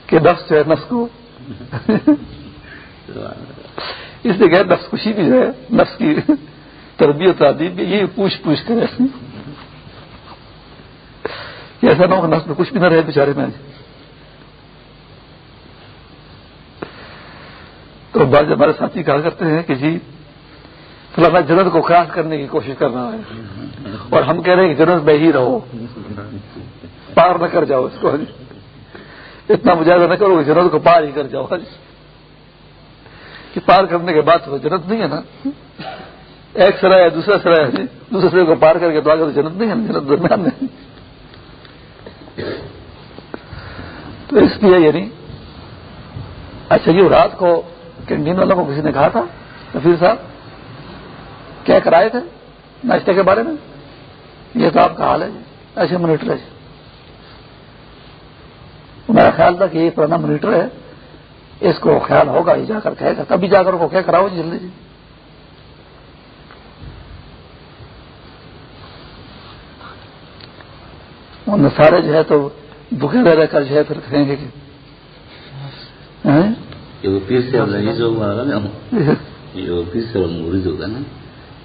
کہ نفس جو ہے، نفس کو۔ اس لیے کہ نفس خوشی بھی ہے، نفس کی تربیت تعدیب بھی یہ پوچھ پوچھ کرے۔ ایسا نہ ہو نفس میں کچھ بھی نہ رہے بیچارے میں۔ تو بعض ہمارے ساتھی کہا کرتے ہیں کہ جی فلانا جنت کو کراس کرنے کی کوشش کرنا ہے۔ اور ہم کہہ رہے ہیں کہ جنت میں ہی رہو۔ پار نہ کر جاؤ اس کو۔ اتنا مجاہدہ نہ کرو کہ جنت کو پار ہی کر جاؤ۔ کہ پار کرنے کے بعد تو جنت نہیں ہے نا۔ ایک سرا ہے، دوسرا سرا ہے۔ دوسرے سرے کو پار کر کے تو آگے تو جنت نہیں ہے جنت درمیان میں تو اس لیے یعنی اچھا جی رات کو کینٹین والوں کو کسی نے کہا تھا نفیر صاحب کیا کرائے تھے ناشتے کے بارے میں؟ یہ تو آپ کا حال ہے جی ایسے منیٹر ہے جی۔ میرا خیال تھا کہ یہ پرانا منیٹر ہے اس کو خیال ہوگا یہ جا کر کہے گا۔ تبھی جا کر کو کیا کراؤ جی جلدی جی۔ ان سارے جو ہے تو بھوکے رہ رہ کر جو ہے پھر کہیں گے کہ مریض ہوگا نا۔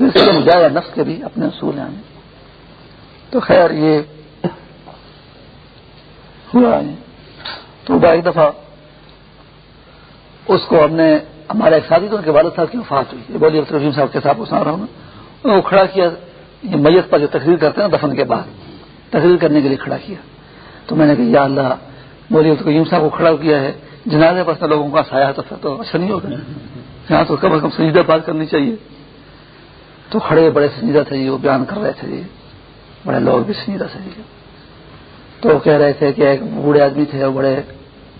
تو اس لیے مجاہدہ نفس کے بھی اپنے اصول ہیں۔ تو خیر، یہ ہوا ہے۔ تو ایک دفعہ اس کو ہم نے، ہمارے ایک ساتھی تو ان کے والد صاحب کی وفات ہوئی۔ یہ بولی رحیم صاحب کے ساتھ سنا رہا ہوں۔ وہ کھڑا کیا، یہ میت پر جو تقریر کرتے ہیں دفن کے بعد، تقریر کرنے کے لیے کھڑا کیا۔ تو میں نے کہا، یا اللہ بولی رحیم صاحب کو کھڑا کیا ہے۔ جنازے پر لوگوں کا سایہ تو اچھا نہیں ہوگا۔ یہاں تو کم از کم سنجیدہ بات کرنی چاہیے۔ تو کھڑے بڑے سنجیدہ تھے جی وہ بیان کر رہے تھے جی۔ بڑے لوگ بھی سنجیدہ تھے جی۔ تو کہہ رہے تھے کہ ایک بوڑھے آدمی تھے وہ بڑے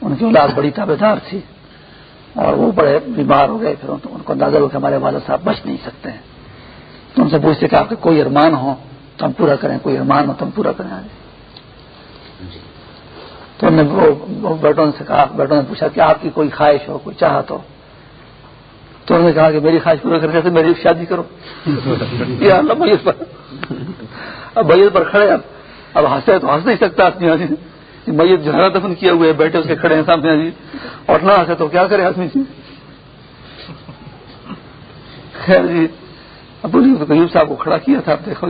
ان کی اولاد بڑی تابے دار تھی۔ اور وہ بڑے بیمار ہو گئے پھر ان کو اندازہ ہو کہ ہمارے والد صاحب بچ نہیں سکتے۔ ہیں تو ان سے پوچھتے کہ آپ کے کوئی ارمان ہو تو ہم پورا کریں کوئی ارمان ہو تو ہم پورا کریں۔ تو ہم نے بیٹوں سے کہا بیٹوں نے پوچھا کہ آپ کی کوئی خواہش ہو کوئی چاہت ہو؟ تو انہوں نے کہا کہ میری خواہش پورا کرنے سے میری شادی کرو۔ یا اللہ میت پر۔ اب میت پر کھڑے اب اب ہنسے تو ہنس نہیں سکتا آدمی جی میت جو دفن کیے ہوئے بیٹھے اس کے کھڑے ہیں سامنے جی اور نہ ہنسے تو کیا کرے آدمی۔ جی خیر جی ابو قیوب صاحب کو کھڑا کیا تھا دیکھو۔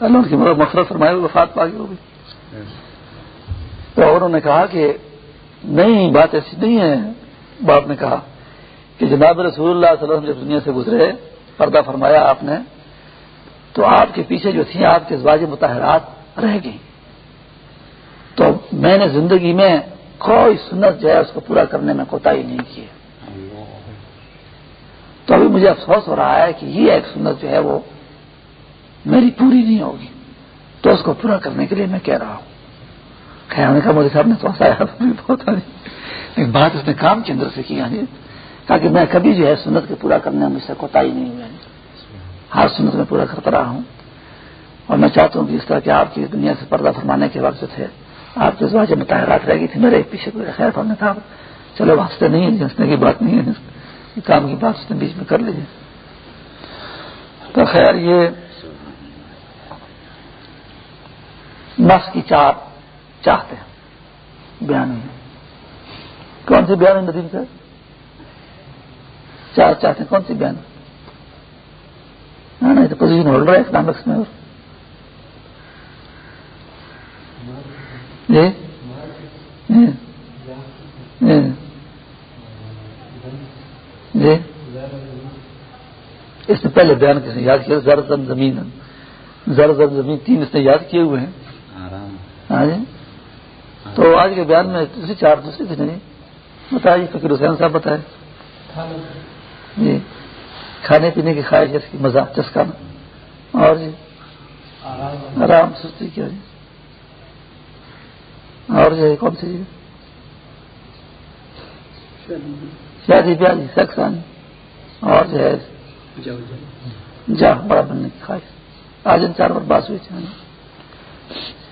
اللہ ان کی مدد مفرت فرمائے وفات پا گئی۔ ہوگی تو انہوں نے کہا کہ نہیں بات ایسی نہیں ہے۔ باپ نے کہا کہ جناب رسول اللہ صلی اللہ علیہ وسلم جب دنیا سے گزرے، پردہ فرمایا آپ نے، تو آپ کے پیچھے جو تھی آپ کے ازواج متحرات رہ گئی تو میں نے زندگی میں کوئی سنت جو ہے، اس کو پورا کرنے میں کوتا ہی نہیں کی تو ابھی مجھے افسوس ہو رہا ہے کہ یہ ایک سنت جو ہے، وہ میری پوری نہیں ہوگی۔ تو اس کو پورا کرنے کے لیے میں کہہ رہا ہوں۔ خیال کہا، مودی صاحب نے تو بہت لیکن بات اس نے کام کے اندر سے کیا نہیں یعنی تاکہ میں کبھی جو ہے سنت کے پورا کرنے میں مجھ سے کوتا ہی نہیں ہوا ہر سنت میں پورا کرتا رہا ہوں۔ اور میں چاہتا ہوں کہ اس طرح کہ آپ کی دنیا سے پردہ فرمانے کے وقت جو تھے، آپ کے واجب متحرات رہ گئی تھی۔ میرے پیچھے کوئی خیر کرنے تھا۔ چلو، واسطے نہیں ہے جنسنے کی بات نہیں ہے۔ کام کی بات اس نے بیچ میں کر لیجیے تو خیر، یہ نفس کی چار چاہتے ہیں۔ بیان میں کون سی بیان ندیم کا چار چاہتے ہیں کون سی بیان؟ ہاں، نہیں تو پوزیشن ہولڈر ہے اکنامکس میں اور۔ جی اس نے پہلے بیان کس نے یاد کیا؟ زر زم زمین۔ زر زم زمین تین اس نے یاد کیے ہوئے ہیں۔ ہاں جی۔ تو آج کے بیان میں دوسری چار دوسری تھی نہیں بتائیے فکر حسین صاحب بتائے جی کھانے پینے کی خواہش کی مزہ چسکانا۔ اور جی آرام سستی کیا جی۔ اور جو ہے کون سی جی؟ شادی پیادی جی سیکس آنی اور جی، جو ہے جا بڑا بننے کی خواہش۔ آج ان چار بار باس ہوئی چاہیے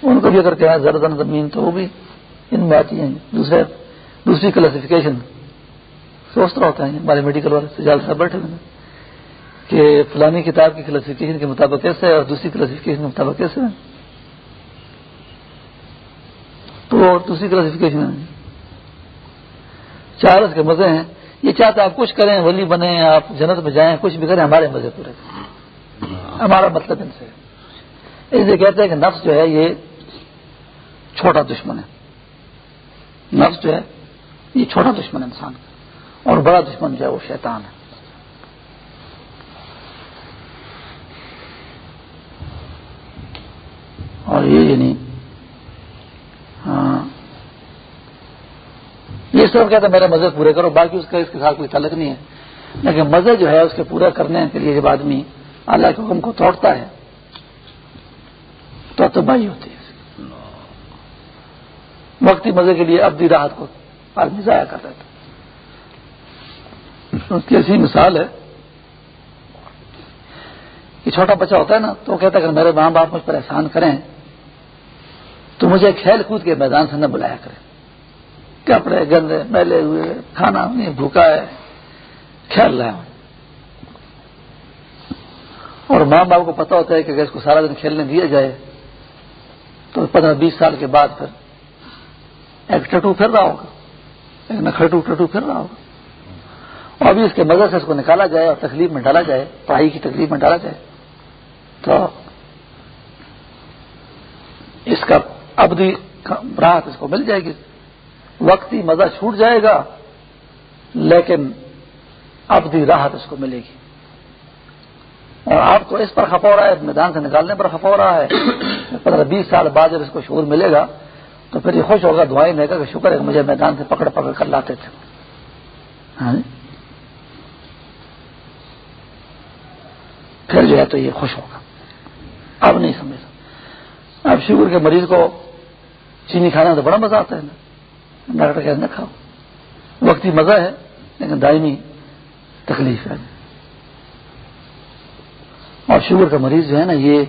ان کو بھی اگر کہیں زردن زمین تو وہ بھی ان میں آتی ہیں۔ دوسرے، دوسری کلاسیفیکیشن سوچ رہا ہوتا ہے۔ یعنی ہمارے میڈیکل والے سجال صاحب بیٹھے ہوئے کہ فلانی کتاب کی کلاسیفیکیشن کے مطابق کیسے ہے اور دوسری کلاسیفیکیشن کے مطابق کیسے ہے۔ تو دوسری کلاسیفیکیشن ہے۔ چار اس کے مزے ہیں۔ یہ چاہتے آپ کچھ کریں، ولی بنے آپ جنت میں جائیں، کچھ بھی کریں، ہمارے مزے پورے۔ ہمارا مطلب ان سے۔ اس لیے کہتے ہیں کہ نفس جو ہے، یہ چھوٹا دشمن ہے۔ نفس جو ہے، یہ چھوٹا دشمن ہے انسان کا۔ اور بڑا دشمن جو ہے وہ شیطان ہے۔ اور یہ یعنی ہاں یہ سب کہتے ہیں میرے مزے پورے کرو، باقی اس کا اس کے ساتھ کوئی تعلق نہیں ہے۔ لیکن مزے جو ہے اس کے پورا کرنے کے لیے جب آدمی اللہ کے حکم کو توڑتا ہے، تو تباہی ہوتی ہے۔ وقتی مزے کے لیے ابدی راحت کو آدمی ضائع کر دیتا اس کی ایسی مثال ہے کہ چھوٹا بچہ ہوتا ہے نا تو کہتا ہے کہ میرے ماں باپ مجھ پر احسان کریں تو مجھے کھیل کود کے میدان سے نہ بلایا کرے کپڑے گندے، میلے ہوئے، کھانا، نہیں، بھوکا ہے، کھیل رہے ہوں۔ اور ماں باپ کو پتا ہوتا ہے کہ اگر اس کو سارا دن کھیلنے دیا جائے تو پندرہ بیس سال کے بعد پھر ایک ٹٹو پھر رہا ہوگا، ایک نکھٹو ٹٹو پھر رہا ہوگا۔ ابھی اس کے مزے سے اس کو نکالا جائے اور تکلیف میں ڈالا جائے، پڑھائی کی تکلیف میں ڈالا جائے، تو اس کا ابدی راحت اس کو مل جائے گی۔ وقتی مزہ چھوٹ جائے گا، لیکن ابدی راحت اس کو ملے گی۔ اور آپ کو اس پر خفا ہو رہا ہے میدان سے نکالنے پر خفا ہو رہا ہے، پندرہ بیس سال بعد جب اس کو شعور ملے گا، تو پھر یہ خوش ہوگا، دعائیں دے گا کہ شکر ہے کہ مجھے میدان سے پکڑ پکڑ کر لاتے تھے ہاں جی؟ پھر جو ہے تو یہ خوش ہوگا۔ اب نہیں سمجھ سکتا اب شوگر کے مریض کو چینی کھانا تو بڑا مزہ آتا ہے نا۔ ڈاکٹر کہتے کھاؤ۔ وقتی مزہ ہے، لیکن دائمی تکلیف ہے۔ اور شوگر کا مریض جو ہے نا، یہ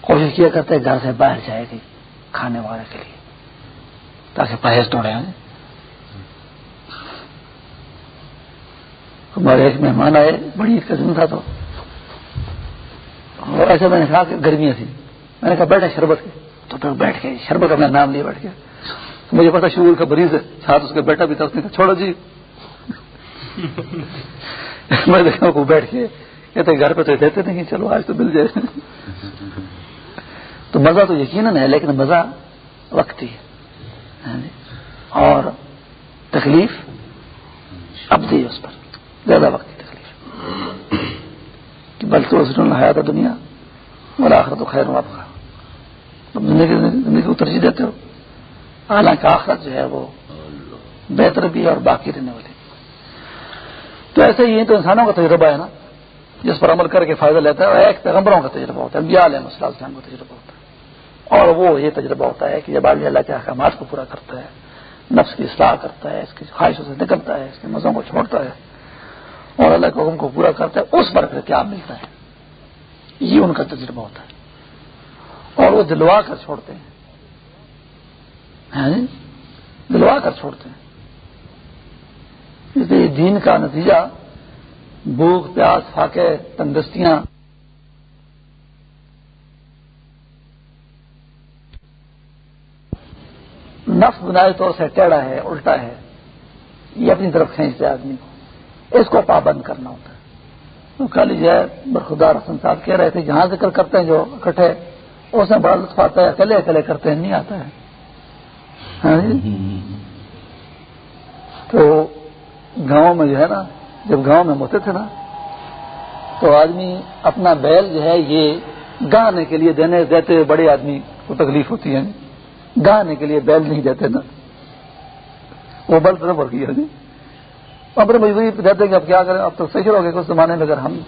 کوشش کیا کرتا ہے، گھر سے باہر جائے گی کھانے والے کے لیے۔ تاکہ پہیز توڑے ہیں ہمارے ایک مہمان آئے، بڑی عید کا دن تھا تو اور ایسے میں نے کہا کہ گرمیاں تھی میں نے کہا بیٹھے شربت کے۔ تو پھر بیٹھ کے شربت اپنا نام لیا بیٹھ کے مجھے پتا شروع کا مریض ہے۔ ساتھ اس کا بیٹا بھی تھا۔ اس نے کہا، چھوڑو جی۔ میں دیکھا وہ بیٹھ کے کہتے گھر پہ تو دیتے نہیں، چلو آج تو مل جائے۔ تو مزہ تو یقیناً ہے، لیکن مزہ وقتی ہے۔ ہاں جی۔ اور تکلیف اب دی اس پر۔ زیادہ وقت کی تکلیف۔ کہ بلکہ اس نے تھا دنیا اور آخر تو خیر آپ کا زندگی زندگی کو ترجیح دیتے ہو۔ حالانکہ آخرت جو ہے وہ بہتر بھی اور باقی رہنے والی۔ تو ایسے ہی تو انسانوں کا تجربہ ہے نا، جس پر عمل کر کے فائدہ لیتا ہے اور ایک پیغمبروں کا تجربہ ہوتا ہے بیال ہے مسئلہ کا تجربہ ہوتا ہے۔ اور وہ یہ تجربہ ہوتا ہے کہ جب آدمی اللہ کے احکامات کو پورا کرتا ہے، نفس کی اصلاح کرتا ہے، اس کی خواہشوں سے نکلتا ہے، اس کے مزوں کو چھوڑتا ہے اور اللہ کے حکم کو پورا کرتا ہے، اس پر پھر کیا ملتا ہے؟ یہ ان کا تجربہ ہوتا ہے۔ اور وہ دلوا کر چھوڑتے ہیں۔ ہاں جی؟ دلوا کر چھوڑتے ہیں۔ اس لیے دین کا نتیجہ، بھوک، پیاس، فاقے، تندرستیاں۔ نفس بنائے طور سے ٹیڑھا ہے، الٹا ہے، یہ اپنی طرف کھینچتے آدمی کو۔ اس کو پابند کرنا ہوتا ہے۔ تو کل جائے برخدار حسن صاحب کہہ رہے تھے جہاں ذکر کرتے ہیں جو اکٹھے اس میں بڑا لطف آتا ہے اکلے اکلے کرتے ہیں نہیں آتا ہے۔ ہاں جی؟ تو گاؤں میں جو ہے نا جب گاؤں میں ہوتے تھے نا تو آدمی اپنا بیل جو ہے یہ گانے کے لیے دینے دیتے ہوئے بڑے آدمی کو تکلیف ہوتی ہے۔ گانے کے لیے بیل نہیں دیتے نا۔ وہ بل طرف کیا جی؟ اپنے مجبوری دیتے ہیں کہ اب کیا کریں؟ اب تو صحیح ہو گئے اس زمانے میں اگر ہم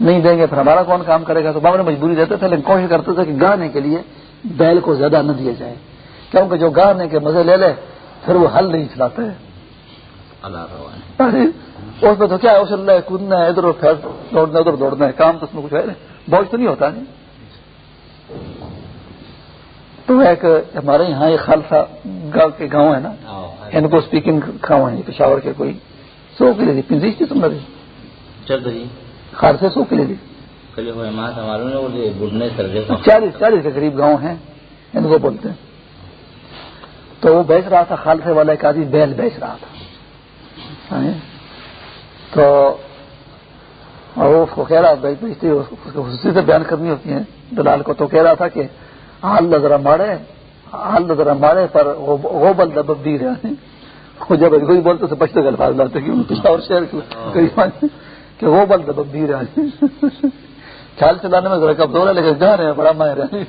نہیں دیں گے پھر ہمارا کون کام کرے گا؟ تو بابر مجبوری دیتے تھے لیکن کوشش کرتے تھے کہ گانے کے لیے بیل کو زیادہ نہ دیا جائے۔ کیونکہ جو گانے کے مزے لے لے پھر وہ حل نہیں چلاتے۔ اس میں تو کیا ہے؟ اسل ہے کودنا ہے ادھر دوڑنا ادھر دوڑنا ہے۔ کام تو اس میں کچھ ہے بوجھ تو نہیں ہوتا نہیں۔ تو ایک ہمارے یہاں ایک خالصہ گاؤں کے گاؤں ہے نا۔ ان کو اسپیکنگ کھاؤ ہیں پشاور کے کوئی سو تم چل خار سے سو کے لیے چالیس چالیس کے قریب گاؤں ہیں ان کو بولتے ہیں۔ تو وہ بیچ رہا تھا خالصے والا ایک آدمی بیل بیچ رہا تھا۔ تو اور اس کو کہہ رہا بیچتی خصوصی سے بیان کرنی ہوتی ہیں۔ دلال کو تو کہہ رہا تھا کہ حال ذرا مارے حال ذرا مارے پر وہ بل دبب دی رہے ہیں جب کوئی بولتے تو بچتے الفاظ لاتے پشاور شہر کہ وہ بل دبب دی رہے چال چلانے میں ذرا کمزور ہے، لیکن جا رہے ہیں، بڑا ماہر ہے۔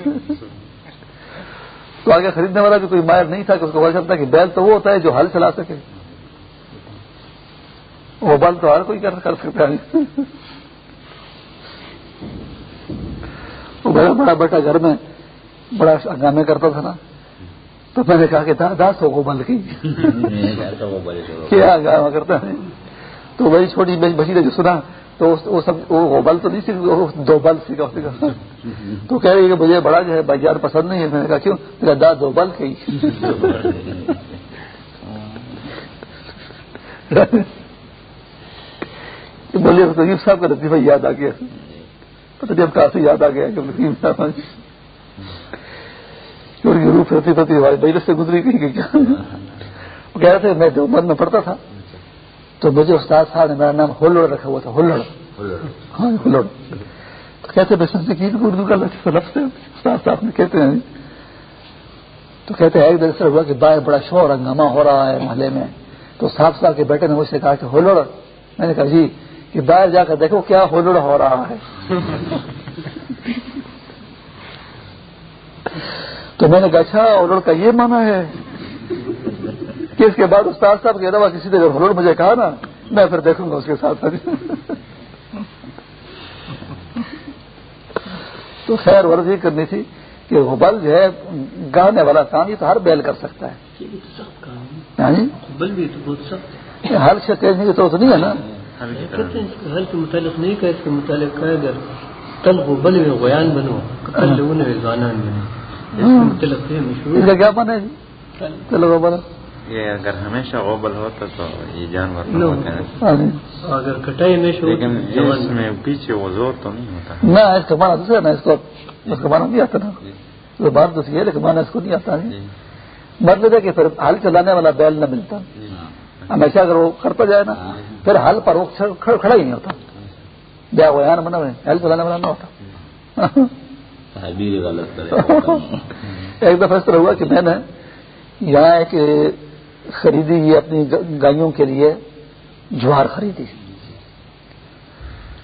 تو آگے خریدنے والا بھی کوئی ماہر نہیں تھا کہ اس کو پتا چلتا کہ بیل تو وہ ہوتا ہے جو ہل چلا سکے۔ وہ بل تو ہر کوئی کر سکتا ہے۔ وہ بڑا بڑا بیٹا گھر میں بڑا ہنگامے کرتا تھا نا۔ تو میں نے کہا کہ دادا سو کو بند کی۔ کیا کرتا ہے؟ تو وہی چھوٹی بچی نے جو سنا، تو وہ سب وہ بل تو نہیں سیکھ دو بل سیکھا تو کہہ رہی کہ مجھے بڑا جو ہے بازار پسند نہیں ہے۔ میں نے کہا، کیوں؟ میرا داد دو بل کی۔ بولے نظیم صاحب کا لطیفہ یاد آ گیا۔ تو جب کافی یاد آ گیا کہ نظیم صاحب روح پھرتی پھرتی بجرس سے گزری گئی کہ کیا؟ وہ کہہ رہے تھے، میں جو من میں پڑھتا تھا۔ تو مجھے استاد صاحب نے میرا نام ہولڑ رکھا ہوا تھا ہولڑ ہاں ہولڑ تو کہتے میں سنسکرت کو اردو کا لفظ ہے۔ استاد صاحب نے کہتے ہیں۔ تو کہتے ہیں، ایک دن سے ہوا کہ باہر بڑا شور ہنگامہ ہو رہا ہے محلے میں۔ تو صاحب صاحب کے بیٹے نے مجھ سے کہا کہ ہولڑ میں نے کہا جی کہ باہر جا کر دیکھو کیا ہولڑ ہو رہا ہے۔ تو میں نے کہا اچھا ہولڑ کا یہ مانا ہے کہ اس کے بعد استاد صاحب کے علاوہ کسی نے ہولڑ مجھے کہا نا میں پھر دیکھوں گا اس کے ساتھ۔ تو خیر ورز یہ کرنی تھی کہ بل جو ہے گانے والا کام یہ تو ہر بیل کر سکتا ہے؟ ہر سے تیز نہیں تو نہیں ہے نا۔ ہل کے متعلق نہیں کہ اس کے متعلق کہا اگر تل کو بل میں غیان بنو کل لوگوں نے گانا ہاں۔ اس کا کیا من ہے جی؟ چلو بولو یہ اگر ہمیشہ غبل ہوتا تو یہ جانور نہ جی۔ اگر کٹائی میں شروع لیکن اس میں پیچھے وہ زور تو نہیں ہوتا۔ نہ اس کا مانا دوسرا نا اس کو اس کا مانا نہیں آتا نا۔ تو بات دوسری ہے لیکن مانا اس کو نہیں آتا ہے۔ جی۔ مطلب ہے کہ پھر ہل چلانے والا بیل نہ ملتا۔ جی۔ ہمیشہ اگر وہ کرتا جائے نا پھر ہل پر وہ کھڑ- کھڑ- کھڑا ہی نہیں ہوتا۔ بیا وہ یہاں بنا ہوئے ہل چلانے والا نہ ہوتا۔ تعبیر غلط کرے۔ ایک دفعہ اس طرح ہوا کہ میں نے یہاں ایک خریدی یہ اپنی گائیوں کے لیے جوار خریدی۔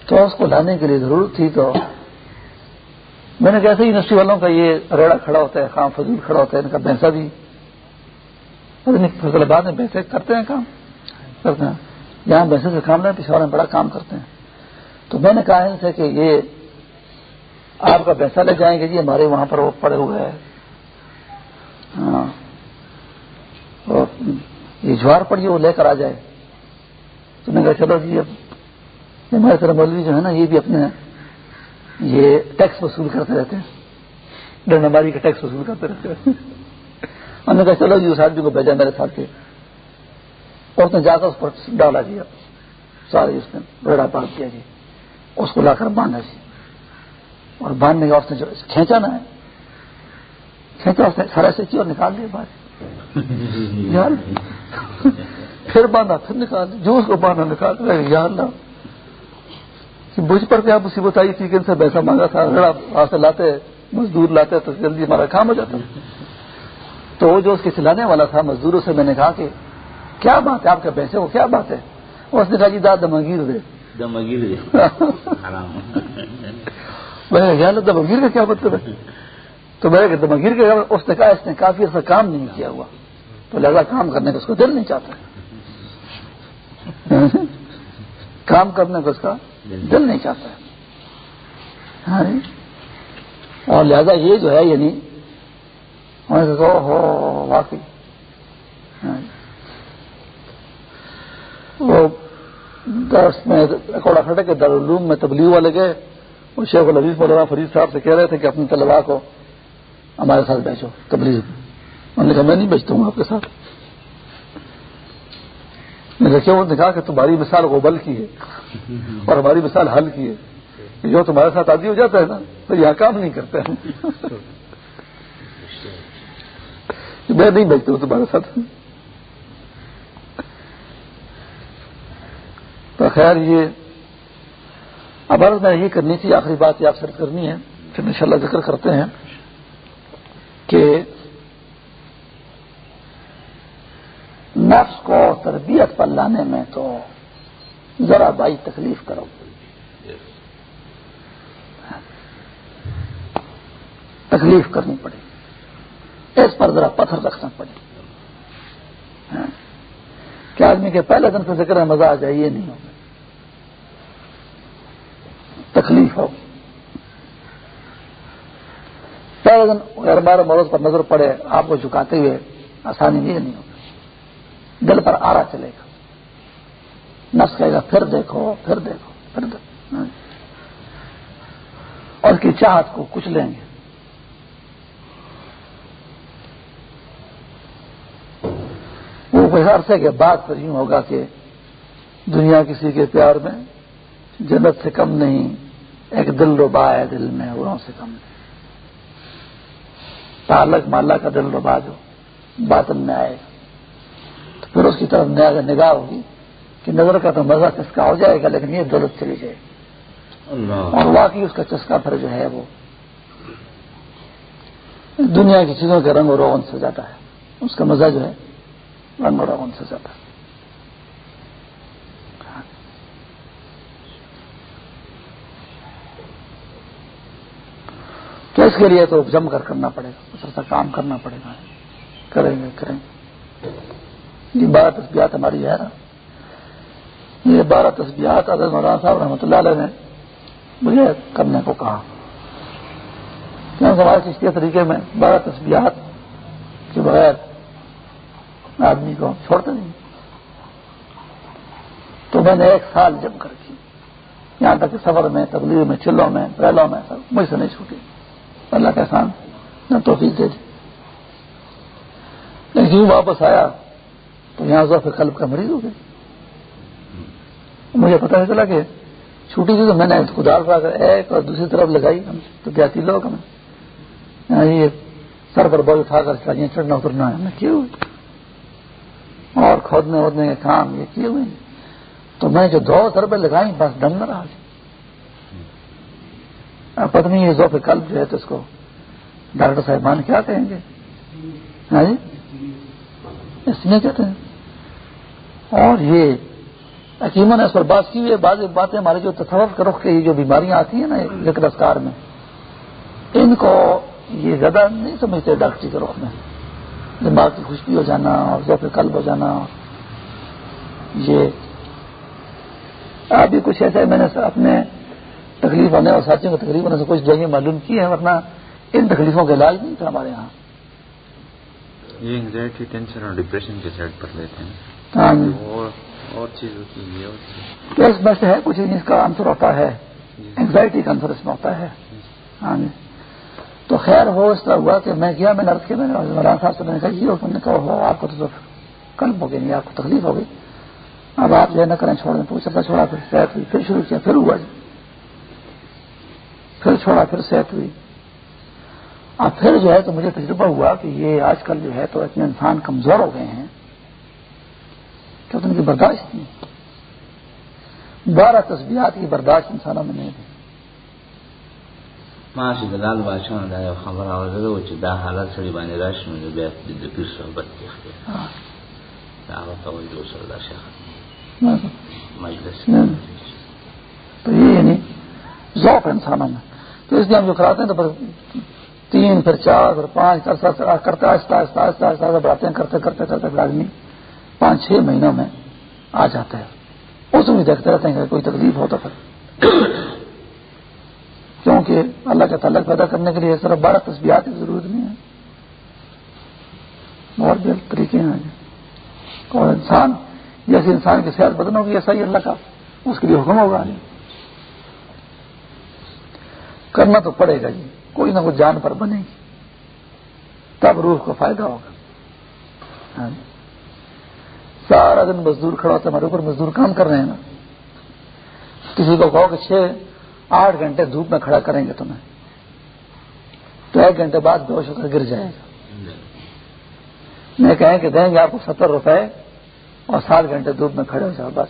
تو اس کو لانے کے لیے ضرورت تھی تو میں نے کیسے یونیورسٹی والوں کا یہ ریڑا کھڑا ہوتا ہے، خام فضول کھڑا ہوتا ہے، ان کا بھینسا بھی۔ پتہ نہیں فیصلہ باد میں بھینسے کرتے ہیں کام، کرتے ہیں۔ یہاں بھینسے سے کام لیں پشاور میں بڑا کام کرتے ہیں۔ تو میں نے کہا ان سے کہ یہ آپ کا پیسہ لے جائیں گے جی ہمارے وہاں پر وہ پڑے ہوئے ہیں۔ ہاں۔ یہ جوار پڑی وہ لے کر آ جائے۔ تو نے کہا، چلو جی اب یہ ہمارے طرح مولوی جو ہے نا، یہ بھی اپنے یہ ٹیکس وصول کرتے رہتے ہیں۔ ڈنڈماری کا ٹیکس وصول کرتے رہتے ہیں۔ ہم نے کہا، چلو جی اس آدمی کو بھیجا میرے ساتھ کے۔ اور اس نے جا کر اس پر ڈالا جی اب سارے اس نے ریڑا باندھ دیا جی۔ اس کو لا کر باندھا جی۔ اور باندھنے کا اس نے جو کھینچا نا ہے۔ کھینچا اس نے سارا سے کی اور نکال دیا باہر یار پھر باندھا پھر نکال دیا جو اس کو باندھا نکال دیا یا اللہ۔ مجھ پر کیا مصیبت آئی تھی کہ ان سے پیسہ مانگا تھا۔ ریڑا وہاں سے لاتے مزدور لاتے تو جلدی ہمارا کام ہو جاتا۔ تو وہ جو اس کے چلانے والا تھا مزدوروں سے میں نے کہا کہ کیا بات ہے؟ آپ کے پیسے کو کیا بات ہے؟ اس نے کہا جی داد دمگیر دے۔ دمگیر دے۔ میں نے کہا دمگیر کا کیا مطلب ہے؟ تو میں نے کہا دمگیر کا اس نے کہا اس نے کافی عرصہ کام نہیں کیا ہوا۔ تو لہذا کام کرنے کا اس کو دل نہیں چاہتا۔ کام کرنے کا اس کا دل نہیں چاہتا۔ ہے اور لہذا یہ جو ہے یعنی نے کہا ہو، واقعی۔ ہاں جی۔ وہ درس میں کوڑا کھڑے کے دارالعلوم میں تبلیغ والے گئے وہ شیخ العزیز مولانا فرید صاحب سے کہہ رہے تھے کہ اپنی طلبا کو ہمارے ساتھ بیچو تبلیغ۔ میں انہوں نے کہا، میں نہیں بیچتا ہوں آپ کے ساتھ۔ میں نے کہا کہ تمہاری مثال غبل کی ہے اور ہماری مثال حل کی ہے۔ کہ جو تمہارے ساتھ عادی ہو جاتا ہے نا، تو یہاں کام نہیں کرتے ہم میں نہیں بیچتا ہوں تمہارے ساتھ۔ تو خیر، یہ اب عرض میں یہ کرنی تھی، آخری بات یہ آپ سے کرنی ہے، پھر انشاءاللہ ذکر کرتے ہیں کہ نفس کو تربیت پر لانے میں تو ذرا بائی تکلیف کرو۔ تکلیف کرنی پڑے۔ اس پر ذرا پتھر رکھنا پڑے۔ ہاں۔ کہ آدمی کے پہلے دن سے ذکر ہے مزہ آ جائے یہ نہیں ہوگا۔ تکلیف ہو۔ پہلے دن اگر ہمارے مرض پر نظر پڑے، آپ کو جھکاتے ہوئے آسانی نہیں ہوگی دل پر آرا چلے گا۔ نفس کہے گا، پھر دیکھو پھر دیکھو پھر دیکھو۔ اور اس کی چاہت کو کچھ لیں گے۔ وہ عرصے کے بعد پھر یوں ہوگا کہ دنیا کسی کے پیار میں جنت سے کم نہیں ایک دل ربا ہے دل میں اڑوں سے کم نہیں۔ تعلق مالا کا دل ربا جو باطن میں آئے۔ تو پھر اس کی طرف نگاہ ہوگی کہ نظر کا تو مزہ چسکا ہو جائے گا لیکن یہ دولت چلی جائے۔ گی اور واقعی اس کا چسکا پھر جو ہے وہ دنیا کی چیزوں کے رنگ و روغن سے جاتا ہے۔ اس کا مزہ جو ہے رنگ و روغن سے جاتا ہے۔ اس کے لیے تو جم کر کرنا پڑے گا، اس کام کرنا پڑے گا۔ کریں گے کریں گے۔ یہ بارہ تصبیات ہماری ہے نا۔ یہ بارہ تصبیات حضرت مولانا صاحب رحمۃ اللہ علیہ نے مجھے کرنے کو کہا۔ کیونکہ ہمارے کسی طریقے میں بارہ تصبیات کے بغیر آدمی کو چھوڑتے نہیں؟ تو میں نے ایک سال جم کر کی۔ یہاں تک کہ سفر میں، تبلیغ میں، چلوں میں، ریلوں میں، سب مجھ سے نہیں چھوٹی۔ اللہ کا احسان، نہ توفیق دے دی لیکن یوں واپس آیا، تو یہاں ذوف قلب کا مریض ہو گیا۔ مجھے پتہ نہیں چلا کہ چھوٹی تھی تو میں نے کدار پا کر ایک اور دوسری طرف لگائی، ہم تو دیہاتی لوگ ہمیں یہ سر پر بول اٹھا کر چڑھیاں چڑھنا اترنا ہے ہم نے کیے ہوئے اور کھودنے ودنے کے کام یہ کیے ہوئے ہیں۔ تو میں جو دو ضربے لگائی، بس دم نہ رہا۔ اب پتہ نہیں یہ ذوف قلب جو ہے تو اس کو ڈاکٹر صاحبان کیا کہیں گے؟ ہاں جی؟ اس میں کہتے ہیں اور یہ حکیموں نے اس پر بات کی ہوئی ہے، بعض باتیں ہمارے جو تصور کا رخ کے یہ جو بیماریاں آتی ہیں نا ذکر اسکار میں، ان کو یہ زیادہ نہیں سمجھتے ڈاکٹری کے رخ میں۔ دماغ کی خوشبی ہو جانا اور ذوق قلب ہو جانا، یہ۔ ابھی کچھ ایسا ہے، میں نے اپنے تکلیف ہونے اور ساتھیوں کو تکلیف ہونے سے کچھ دوائیں معلوم کی ہیں ورنہ ان تکلیفوں کا علاج نہیں تھا ہمارے یہاں۔ یہ انگزائٹی ٹینشن اور ڈپریشن کے سائڈ پر لیتے ہیں۔ ہاں۔ جی۔ اور یہ اس میں سے ہے کچھ اس کا آنسر ہوتا ہے۔ انگزائٹی کا آنسر اس میں ہوتا ہے۔ ہاں جی۔ تو خیر وہ اس طرح ہوا کہ میں گیا میں کے میں نے مولانا صاحب سے میں نے کہا یہ اور نے کہا ہو آپ کو تو کلب ہو گئی نہیں آپ کو تکلیف ہو گئی۔ اب آپ جو ہے نہ کریں چھوڑ دیں تو چلتا چھوڑا پھر پھر شروع کیا پھر ہوا جی۔ پھر چھوڑا پھر صحت ہوئی۔ اب پھر جو ہے تو مجھے تجربہ ہوا کہ یہ آج کل جو ہے تو اتنے انسان کمزور ہو گئے ہیں کہ ان کی برداشت نہیں۔ بارہ تصویرات کی برداشت انسانوں میں نہیں تھی۔ ما چې د لال بادشاہ نه دا یو خبر اورېدل و چې دا حالت سړي باندې راشي نو بیا د پیر صحبت کې ہاں۔ دا هغه توجه سره دا شیخ۔ مجلس۔ تو یہ یعنی ذوق انسانوں میں۔ تو اس لیے ہم جو کراتے ہیں تو پھر تین، پھر چار، پھر پانچ کرتا آہستہ آہستہ آہستہ آہستہ آہستہ، بڑھاتے ہیں، کرتے کرتے کرتے پھر آدمی پانچ، چھ مہینوں میں آ جاتا ہے اس میں دیکھتے رہتے ہیں کہ کوئی تکلیف ہو تو پھر کیونکہ اللہ کا تعلق پیدا کرنے کے لیے صرف بارہ تصویرات کی ضرورت نہیں ہے۔ اور بھی طریقے ہیں۔ اور انسان، جیسے انسان کی صحت بدن ہوگی ایسا ہی اللہ کا، اس کے لیے حکم ہوگا۔ نہیں کرنا تو پڑے گا جی کوئی نہ کوئی جان پر بنے گی۔ تب روح کو فائدہ ہوگا۔ ہاں جی۔ سارا دن مزدور کھڑا ہوتا ہے، ہمارے اوپر مزدور کام کر رہے ہیں نا۔ کسی کو کہو کہ چھ، آٹھ گھنٹے دھوپ میں کھڑا کریں گے تمہیں۔ تو ایک گھنٹے بعد بے ہوش ہو کر گر جائے گا۔ میں کہیں کہ دیں گے آپ کو ستر روپے اور سات گھنٹے دھوپ میں کھڑے ہو جاؤ، بس۔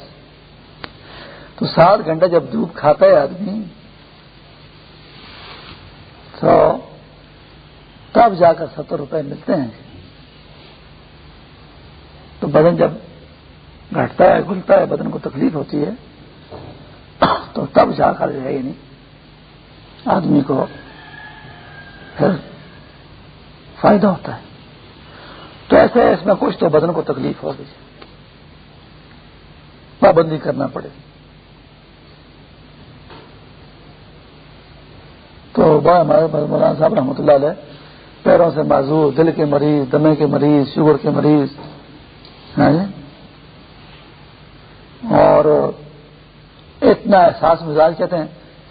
تو سات گھنٹے جب دھوپ کھاتا ہے آدمی تو تب جا کر ستر روپے ملتے ہیں۔ تو بدن جب گھٹتا ہے گلتا ہے، بدن کو تکلیف ہوتی ہے، تو تب جا کر جو ہے یعنی آدمی کو پھر فائدہ ہوتا ہے۔ تو ایسے اس میں کچھ تو بدن کو تکلیف ہوگی پابندی کرنا پڑے گی۔ تو بڑا ہمارے مولانا صاحب رحمۃ اللہ علیہ پیروں سے معذور دل کے مریض دمے کے مریض شوگر کے مریض ہاں جی؟ اور اتنا احساس مزاج کہتے ہیں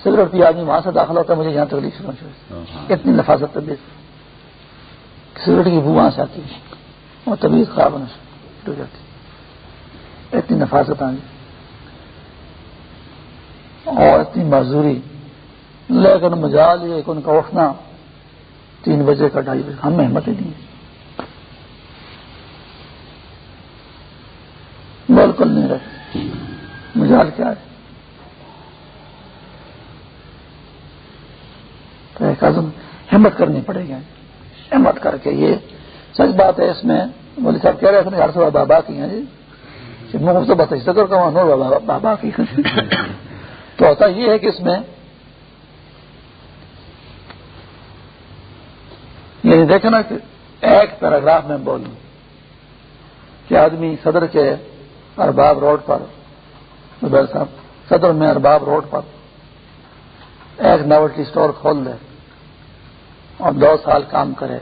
سگریٹ پی آدمی وہاں سے داخل ہوتا ہے مجھے یہاں تکلیف شروع ہو اتنی نفاذت طبیعت سگریٹ کی بو وہاں سے آتی ہے اور طبیعت خراب ہونا شروع ہو جاتی۔ اتنی نفاذت آئی اور اتنی معذوری۔ لیکن مجال یہ کہ ان کا اٹھنا تین بجے کا ڈھائی بجے، ہم ہمت ہی نہیں بالکل نہیں رہے۔ مجال کیا ہے؟ تو ایک عزم ہمت کرنی پڑے گی۔ ہمت کر کے یہ سچ بات ہے، اس میں مولوی صاحب کہہ رہے تھے ہر سو بابا کی ہیں جی۔ منہ سے بتا بابا کی تو ہوتا یہ ہے کہ اس میں یعنی دیکھیں نا کہ ایک پیراگراف میں بولوں کہ آدمی صدر کے ارباب روڈ پر زبیر صاحب صدر میں ارباب روڈ پر ایک ناولٹی اسٹور کھول دے اور دو سال کام کرے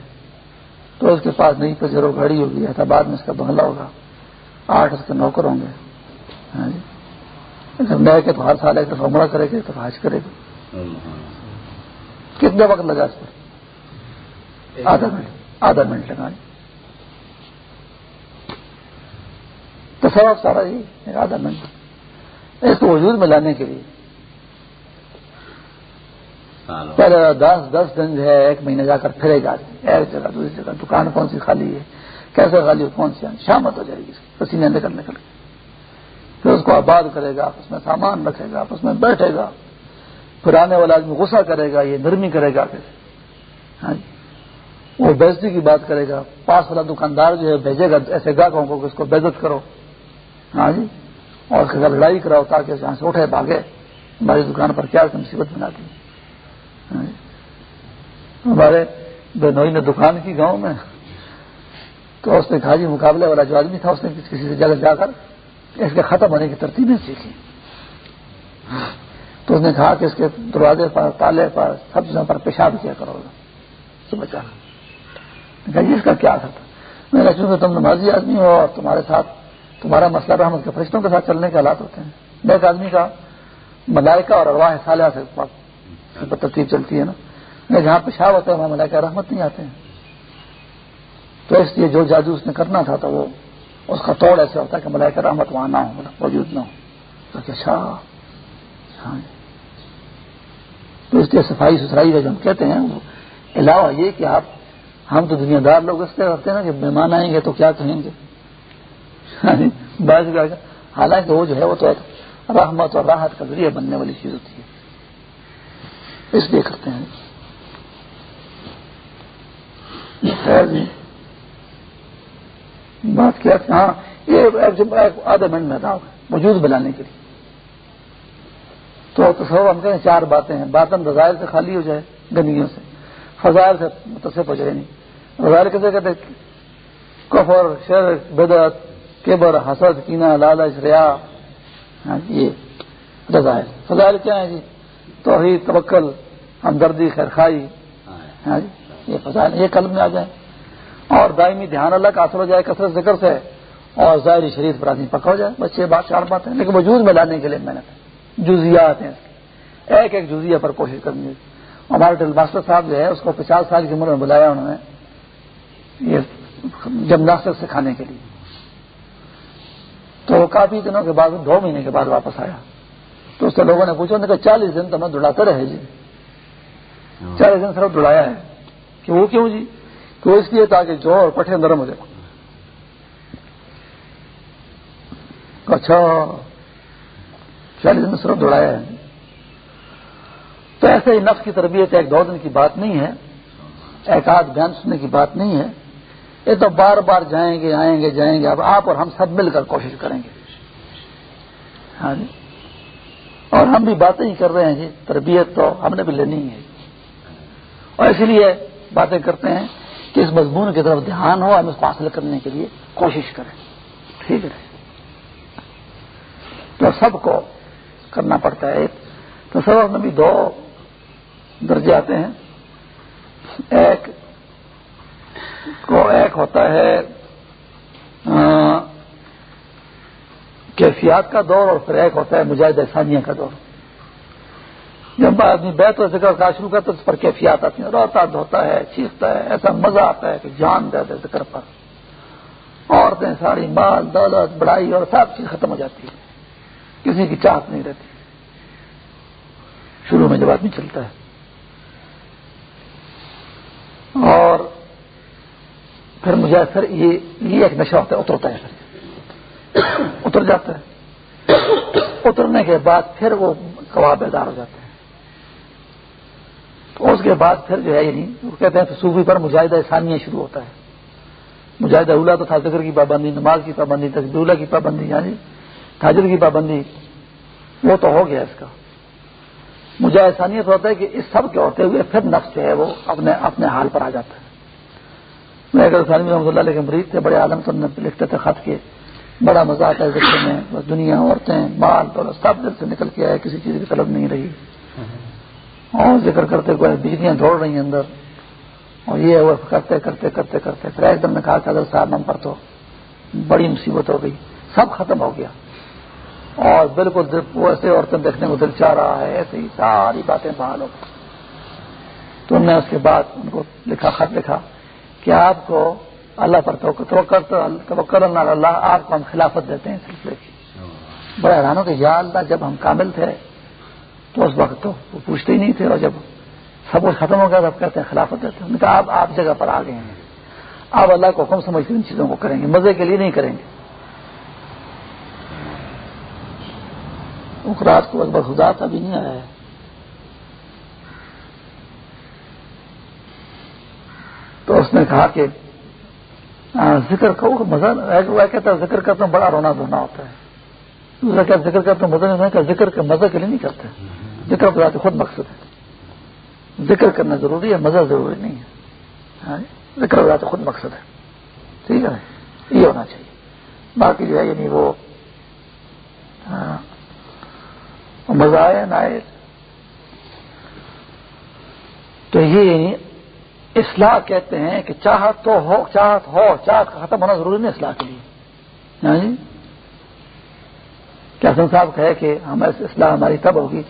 تو اس کے پاس نئی پجرو گاڑی ہوگی حیدرآباد میں اس کا بنگلہ ہوگا آٹھ اس کے نوکر ہوں گے۔ ہاں جی۔ اگر نئے کے تو ہر سال ایک دفعہ عمرہ کرے گی تو حاج کرے گی کتنے وقت لگا اس پر؟ آدھا منٹ آدھا منٹ لگا تو سب سارا جی آدھا منٹ۔ اس کو وجود میں لانے کے لیے۔ پہلے دس دس دن جو ہے ایک مہینے جا کر پھرے گا۔ ایک جگہ دوسری جگہ۔ دکان کون سی خالی ہے؟ کیسے خالی ہو کون سی شامت ہو جائے گی۔ پسینے نکل نکل۔ کے پھر اس کو آباد کرے گا آپس میں سامان رکھے گا آپس میں بیٹھے گا۔ پھر آنے والا آدمی غصہ کرے گا یہ نرمی کرے گا۔ پھر۔ ہاں جی۔ وہ بےزتی کی بات کرے گا، پاس والا دکاندار جو ہے بھیجے گا، ایسے گاہکوں کو کہ اس کو بےزت کرو۔ ہاں جی؟ اور اس کے ساتھ لڑائی کراؤ تاکہ یہاں سے اٹھے، بھاگے۔ ہماری دکان پر کیا مصیبت بنا دی؟ ہاں جی؟ ہمارے بہنوئی نے دکان کی گاؤں میں، تو اس نے کہا جی مقابلے والا جو آدمی تھا، اس نے کسی سے جگہ جا کر اس کے ختم ہونے کی ترتیبیں سیکھی۔ تو اس نے کہا کہ اس کے دروازے پر، تالے پر، سب چیزوں پر پیشاب کیا کرو گا۔ تو بچا اس کا کیا اثر تھا؟ میں نے چونکہ تم نمازی آدمی ہو اور تمہارے ساتھ تمہارا مسئلہ رحمت کے فرشتوں کے ساتھ چلنے کے حالات ہوتے ہیں۔ میں ایک آدمی کا ملائکہ اور ارواح سالیہ سے ترتیب چلتی ہے نا۔ میں جہاں پیشاب ہوتا ہے، وہاں ملائکہ رحمت نہیں آتے ہیں۔ تو اس لیے جو جادو اس نے کرنا تھا، تو وہ اس کا توڑ ایسے ہوتا ہے کہ ملائکہ رحمت وہاں نہ ہو موجود نہ ہو۔ تو اچھا تو اس لیے صفائی ستھرائی کا جو ہم کہتے ہیں، وہ علاوہ یہ کہ آپ ہم تو دنیا دار لوگ اس طرح کرتے ہیں نا کہ مہمان آئیں گے تو کیا کہیں گے؟ یعنی بعض حالانکہ وہ جو ہے وہ تو رحمت اور راحت کا ذریعہ بننے والی چیز ہوتی ہے۔ اس لیے کرتے ہیں۔ جی۔ بات کیا ہاں یہ آدھا منٹ میں تھا وجود بلانے کے لیے۔ تو تصور ہم کہیں چار باتیں ہیں۔ باتن رضائر سے خالی ہو جائے، گندگیوں سے۔ فضائل سے متصف ہو جائے نہیں رضائر کیسے کہتے کفر شر بدت کیبر حسد کینا لالچ، ریا۔ ہاں جی، یہ رضائر فضائل کیا ہے جی؟ توحید، توکل، ہمدردی خیر خائی ہاں جی یہ فضائل یہ قلب میں آ جائے۔ اور دائمی دھیان اللہ کا اثر ہو جائے، کثرت ذکر سے۔ اور ظاہری شریف پر آدمی پکا ہو جائے۔ بچے بات چار بات ہیں، لیکن وجود میں لانے کے لیے محنت ہے۔ جزیات ہیں۔ ایک ایک جزیا پر کوشش کرنی ہمارے ٹیل ماسٹر صاحب جو ہے اس کو پچاس سال کی عمر میں بلایا انہوں نے یہ جمناسٹک سکھانے کے لیے۔ تو کافی دنوں کے بعد دو مہینے کے بعد واپس آیا۔ تو اس سے لوگوں نے پوچھا کہا چالیس دن تو میں دوڑاتا رہے جی۔ چالیس دن صرف دوڑایا ہے۔ کہ وہ کیوں جی؟ تو اس لیے تاکہ جو اور پٹھے نرم ہو جائے۔ اچھا چالیس دن صرف دوڑایا ہے۔ تو ایسے ہی نفس کی تربیت ایک دو دن کی بات نہیں ہے، ایک آدھ بیان سننے کی بات نہیں ہے۔ یہ تو بار بار جائیں گے، آئیں گے، جائیں گے، اب آپ اور ہم سب مل کر کوشش کریں گے۔ ہاں جی۔ اور ہم بھی باتیں ہی کر رہے ہیں جی تربیت تو ہم نے بھی لینی ہے۔ اور اسی لیے باتیں کرتے ہیں کہ اس مضمون کی طرف دھیان ہو، ہم اس کو حاصل کرنے کے لیے کوشش کریں۔ ٹھیک ہے۔ تو سب کو کرنا پڑتا ہے۔ تو سب میں بھی دو درجے آتے ہیں۔ ایک کو ایک ہوتا ہے کیفیات کا دور اور پھر ایک ہوتا ہے مجاہد ثانیہ کا دور۔ جب آدمی بیت و ذکر کا شروع کرتا ہے اس پر کیفیات آتی ہیں۔ روتا، دھوتا ہے، چیختا ہے، ایسا مزہ آتا ہے کہ جان دے دے ذکر پر۔ عورتیں ساری مال، دولت، بڑائی اور سب چیز ختم ہو جاتی ہے۔ کسی کی چاہت نہیں رہتی۔ شروع میں جب آدمی چلتا ہے۔ اور پھر مجھے پھر یہ ایک نشہ ہوتا ہے، اترتا ہے پھر۔ اتر جاتا ہے۔ اترنے کے بعد پھر وہ کباب بیدار ہو جاتے ہیں۔ تو اس کے بعد پھر جو ہے یعنی وہ کہتے ہیں صوفی پر مجاہدہ ثانیہ شروع ہوتا ہے۔ مجاہدہ اولا تو تھا، ذکر کی پابندی، نماز کی پابندی تقبیلہ کی پابندی یعنی تاجر کی پابندی، وہ تو ہو گیا اس کا۔ مجاہد ثانیت ہوتا ہے کہ اس سب کے ہوتے ہوئے پھر نفس جو ہے وہ اپنے اپنے حال پر آ جاتا ہے۔ میں اگر ثانی رحمۃ اللہ علیہ کے مریض تھے، بڑے عالم تو لکھتے تھے خط کے۔ بڑا مزہ آتا ہے ذکر میں۔ بس دنیا عورتیں بال دولت، سب دل سے نکل کے آئے، کسی چیز کی طلب نہیں رہی۔ اور ذکر کرتے کوئی بجلیاں دوڑ رہی ہیں اندر۔ اور یہ وہ کرتے کرتے کرتے کرتے، پھر ایک دم نے کہا کہ اگر صاحب نم پر تو بڑی مصیبت ہو گئی۔ سب ختم ہو گیا۔ اور بالکل ایسے عورتیں دیکھنے کو دل چاہ رہا ہے ایسے ہی ساری باتیں بحال ہو تو انہوں نے اس کے بعد ان کو لکھا، خط لکھا کہ آپ کو اللہ پر توکل اللہ اللہ، آپ کو ہم خلافت دیتے ہیں سلسلے کی۔ بڑا حیران ہو کہ یا اللہ، جب ہم کامل تھے تو اس وقت تو وہ پوچھتے ہی نہیں تھے، اور جب سب کچھ ختم ہو گیا تب کہتے ہیں خلافت دیتے ہیں۔ کہا آپ آپ جگہ پر آ گئے ہیں۔ آپ اللہ کو حکم سمجھتے ان چیزوں کو کریں گے، مزے کے لیے نہیں کریں گے۔ رات کو اکبر خدا تھا، بھی نہیں آیا ہے۔ تو اس نے کہا کہ ذکر کرو، مزہ کہتا ہے، ذکر کرتا ہوں بڑا رونا دھونا ہوتا ہے۔ دوسرا کیا ذکر کرتا ہوں مزہ نہیں کہ ذکر کے مزہ کے لیے نہیں کرتے۔ ذکر بتاتے خود مقصد ہے۔ ذکر کرنا ضروری ہے، مزہ ضروری نہیں ہے۔ ہاں جی؟ ذکر بتاتے خود مقصد ہے۔ ٹھیک ہے، یہ ہونا چاہیے۔ باقی جو ہے یعنی وہ مزہ آئے نہ آئے تو یہ یعنی اصلاح کہتے ہیں کہ چاہت تو ہو، چاہت ہو، چاہت کا ختم ہونا ضروری نہیں اصلاح کے لیے۔ ہاں جی؟ کیا سن صاحب کہے کہ ہم اصلاح ہماری تب ہوگی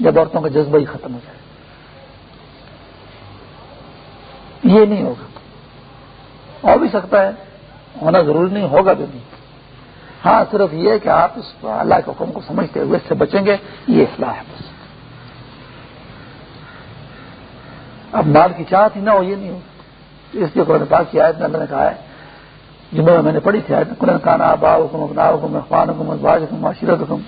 جب عورتوں کا جذبہ ہی ختم ہو جائے۔ یہ نہیں ہوگا۔ ہو بھی سکتا ہے، ہونا ضروری نہیں، ہوگا بھی نہیں۔ ہاں صرف یہ کہ آپ اس اللہ کے حکم کو سمجھتے ہوئے اس سے بچیں گے، یہ اصلاح ہے بس۔ اب مال کی چاہت ہی نہ ہو، یہ نہیں ہو۔ اس لیے قرآن پاک کی آیت میں اللہ نے کہا ہے جمعہ میں میں نے پڑھی تھی آیت قرآن خان آبا حکم اپنا حکم اخبان حکم ازواج حکم معاشرت حکم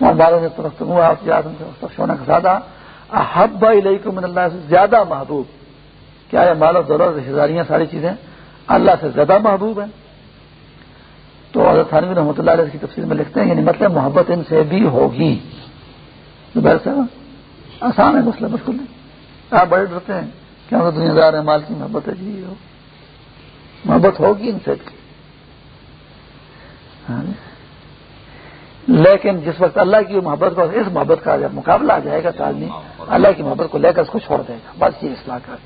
وہاں بالوں سے ترخت ہوا آپ سے شونا کا سادہ۔ احب علیکم من اللہ سے زیادہ محبوب۔ کیا یہ مال و دولت ہزاریاں ساری چیزیں اللہ سے زیادہ محبوب ہیں؟ تو حضرت خانوی رحمۃ اللہ علیہ کی تفصیل میں لکھتے ہیں یعنی مطلب محبت ان سے بھی ہوگی۔ آسان ہے مسئلہ مشکل نہیں آپ بڑے ڈرتے ہیں کیا دنیا دار ہے مال کی محبت ہے جی ہو۔ محبت ہوگی ان سے ہاں جی۔ لیکن جس وقت اللہ کی محبت کو، اس محبت کا جب مقابلہ آ جائے گا تو آدمی اللہ کی محبت کو لے کر اس کو چھوڑ دے گا، بس یہ اصلاح کر۔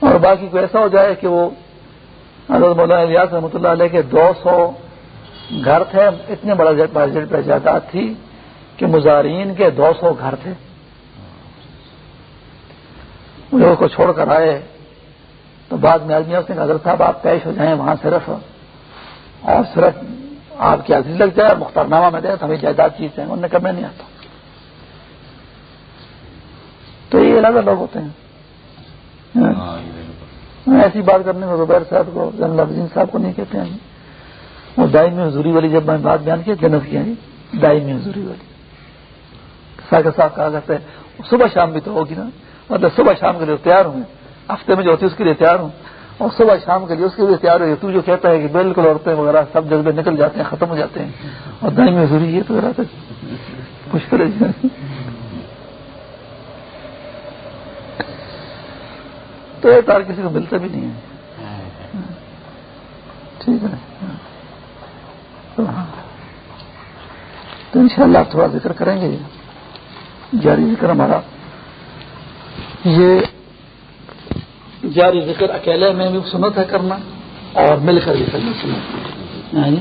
اور باقی کو ایسا ہو جائے کہ وہ حضرت مولانا الیاس رحمۃ اللہ علیہ کے دو سو گھر تھے، اتنے بڑا جائیداد تھی کہ مظاہرین کے دو سو گھر تھے۔ لوگوں کو چھوڑ کر آئے۔ تو بعد میں آدمی اس نے حضرت صاحب، آپ پیش ہو جائیں وہاں صرف۔ اور صرف آپ کی حاضری لگ جائے مختار نامہ میں دے، تو ہمیں جائیداد چیز ہے انہوں نے کہا، میں نہیں آتا۔ تو یہ الگ لوگ ہوتے ہیں۔ ہاں، ایسی بات کرنے میں زبیر صاحب کو جنرل عبدین صاحب کو نہیں کہتے ہیں۔ وہ دائمی حضوری والی جب میں بات بیان کی، جنت کی ہیں جی، دائمی حضوری والی۔ ساکر صاحب کہا کرتے ہیں صبح شام بھی تو ہوگی نا۔ مطلب صبح شام کے لیے تیار ہوں۔ ہفتے میں جو ہوتی ہے اس کے لیے تیار ہوں۔ اور صبح شام کے لیے اس کے لیے تیار ہو تو جو کہتا ہے کہ بالکل عورتیں وغیرہ سب جذبے نکل جاتے ہیں، ختم ہو جاتے ہیں۔ اور دائیں میں ضروری ہے تو ذرا مشکل ہے تو تار کسی کو ملتا بھی نہیں ہے۔ ٹھیک ہے۔ تو ان شاء اللہ تھوڑا ذکر کریں گے۔ جاری ذکر ہمارا۔ یہ جاری ذکر اکیلے میں بھی سنت ہے کرنا اور مل کر بھی کرنا سنت یعنی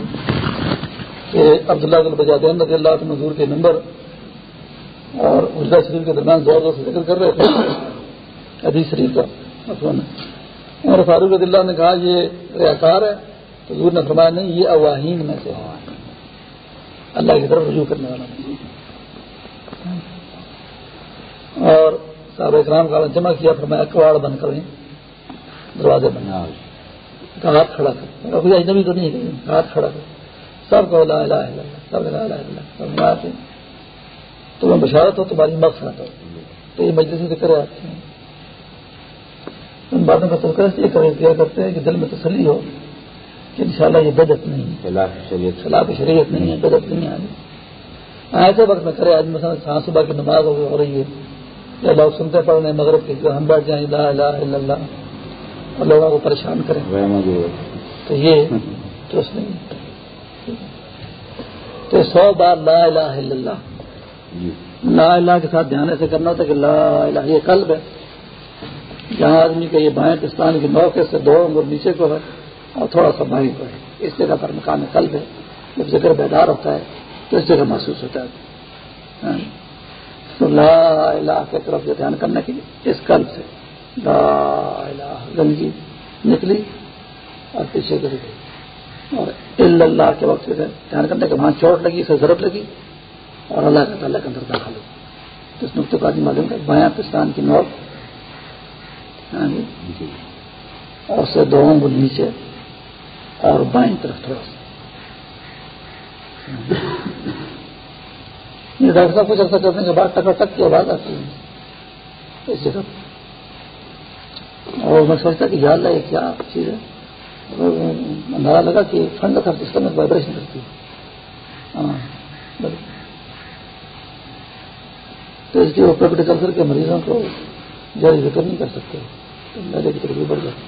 عبداللہ البجادین رضی اللہ مزور کے نمبر اور اردو شریف کے درمیان زور زور سے ذکر کر رہے تھے۔ حدیث شریف کا۔ اور فاروق رضی اللہ نے کہا یہ ریاکار ہے۔ تو حضور نے فرمایا نہیں یہ اواہین میں سے اللہ کی طرف رجوع کرنے والا۔ اور صاحب اکرام کا جمع کیا میں کواڑ بند کریں دروازے بند کا ہاتھ کھڑا کر۔ اجنبی تو نہیں کریں ہاتھ کھڑا کر۔ سب کو لا الہ الا اللہ سب لا الہ الا اللہ۔ میں بشارت ہو تمہاری مقصد ہو۔ تو یہ مجلس سے کرے آتے ہیں ان باتوں کا تذکرہ اس لیے کیا کرتے ہیں کہ دل میں تسلی ہو کہ انشاءاللہ یہ بدت نہیں ہے۔ خلاف شریعت۔ نہیں ہے بدت نہیں ہے۔ ایسے وقت میں کرے آج مثلا صبح کی نماز ہو رہی ہے یا لوگ سنتے پڑھنے مغرب کے ہم بیٹھ جائیں لا الہ الا اللہ اور لوگوں کو پریشان کریں۔ تو یہ درست نہیں تو سو بار لا الہ الا اللہ۔ جی۔ لا الہ کے ساتھ دھیان سے کرنا تھا کہ لا الہ یہ قلب ہے۔ جہاں آدمی کا یہ بائیں پستان کے موقع سے دو انگور نیچے کو ہے اور تھوڑا سا بائیں کو ہے۔ اس جگہ پر مقام قلب ہے۔ جب ذکر بیدار ہوتا ہے تو اس جگہ محسوس ہوتا ہے۔ ہاں۔ تو لا الہ کی طرف دھیان کرنے کے لیے اس قلب سے لا الہ گنجی نکلی اور پیچھے گر گئی۔ اور اللہ کے وقت سے دھیان کرنے کے وہاں چوٹ لگی، اسے ضرورت لگی اور اللہ کا تعالیٰ کے اندر داخل ہوئی تو اس نقطے کا آدمی معلوم ہے بایاں پستان کی نوک اور اس سے دو انگل نیچے اور بائیں طرف تھوڑا سا۔ یہ ڈاکٹر صاحب کچھ ایسا کرنے کے بعد ٹکا ٹک کی آواز آتی ہے۔ اس جگہ اور میں سوچتا کہ یاد یہ کیا چیز ہے۔ اندازہ لگا کہ فنڈ تھا سسٹم میں وائبریشن کرتی ہے۔ ہاں۔ تو اس لیے وہ پیپٹیکل کے مریضوں کو جاری ذکر نہیں کر سکتے میرے کی طرف بڑھ جاتی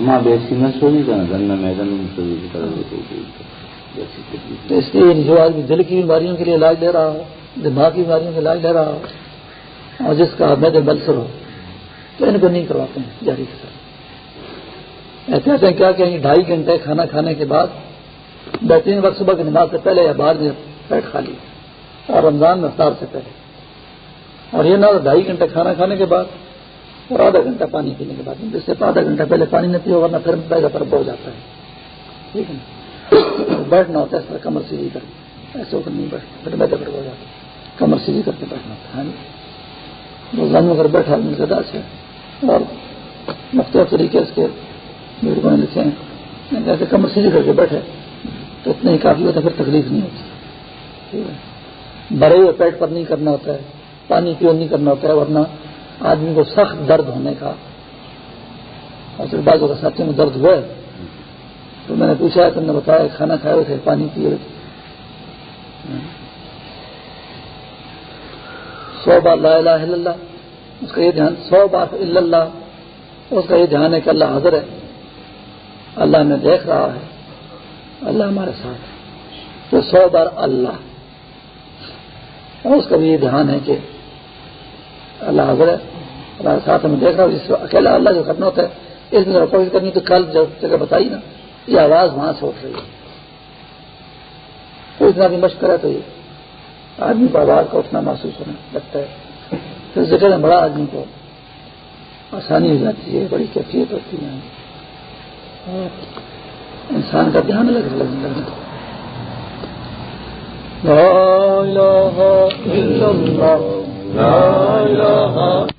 ماں بیسی میں سوئی کا نا میدان میں سوئی کی اس لیے جو آدمی دل کی بیماریوں کے لیے علاج لے رہا ہو دماغ کی بیماریوں کا علاج لے رہا ہو اور جس کا مید بلسر ہو تو ان کو نہیں کرواتے ہیں جاری کی طرح کہتے ہیں کیا کہ ڈھائی گھنٹے کھانا کھانے کے بعد بہترین وقت صبح کی نماز سے پہلے یا بعد میں پیٹ کھا لی اور رمضان افطار سے پہلے۔ اور یہ نہ ڈھائی گھنٹے کھانا کھانے کے بعد اور آدھا گھنٹہ پانی پینے کے بعد، جس سے آدھا گھنٹہ پہلے پانی نہ پیو، ورنہ پھر پیدا پر بڑھ جاتا ہے۔ ٹھیک ہے نا؟ بیٹھنا ہوتا ہے اس کمر سیدھی کر، ایسے ہو کر نہیں بیٹھتا پھر پیدا پر بڑھ جاتا ہے۔ کمر سیدھی کر کے بیٹھنا ہوتا ہے ہاں جی۔ روزانہ اگر بیٹھا آدمی زیادہ اچھا سے اور مختلف طریقے سے بزرگوں نے لکھے ہیں یعنی جیسے کمر سیدھی کر کے بیٹھے، تو اتنا ہی کافی ہوتا ہے پھر تکلیف نہیں ہوتی۔ ٹھیک ہے۔ بڑے ہوئے پیٹ پر نہیں کرنا ہوتا ہے پانی پیو نہیں کرنا ہوتا ہے ورنہ آدمی کو سخت درد ہونے کا۔ اور پھر بعض اگر ساتھی میں درد ہوا ہے، تو میں نے پوچھا، تم نے بتایا کھانا کھائے تھے، پانی پیے سو بار لا الہ الا اللہ، اس کا یہ دھیان، سو بار الا اللہ، اس کا یہ دھیان ہے کہ اللہ حاضر ہے۔ اللہ میں دیکھ رہا ہے، اللہ ہمارے ساتھ ہے۔ تو سو بار اللہ۔ اور اس کا بھی یہ دھیان ہے کہ اللہ حاضر ہے۔ اللہ ساتھ میں دیکھ رہا ہوں، جس اکیلا اللہ جو کرنا ہوتا ہے، اس میں کوشش کرنی تو کل جب جگہ بتائی نا، یہ آواز وہاں سے اٹھ رہی ہے۔ کوئی اتنا بھی مشق کرے تو یہ آدمی کو آواز کا اٹھنا محسوس ہونے لگتا ہے۔ پھر ذکر میں بڑا آدمی کو۔ آسانی ہو جاتی ہے، بڑی کیفیت ہوتی ہے۔ انسان کا دھیان الگ لگنے لگتا لا الہ الا اللہ۔ لا الہ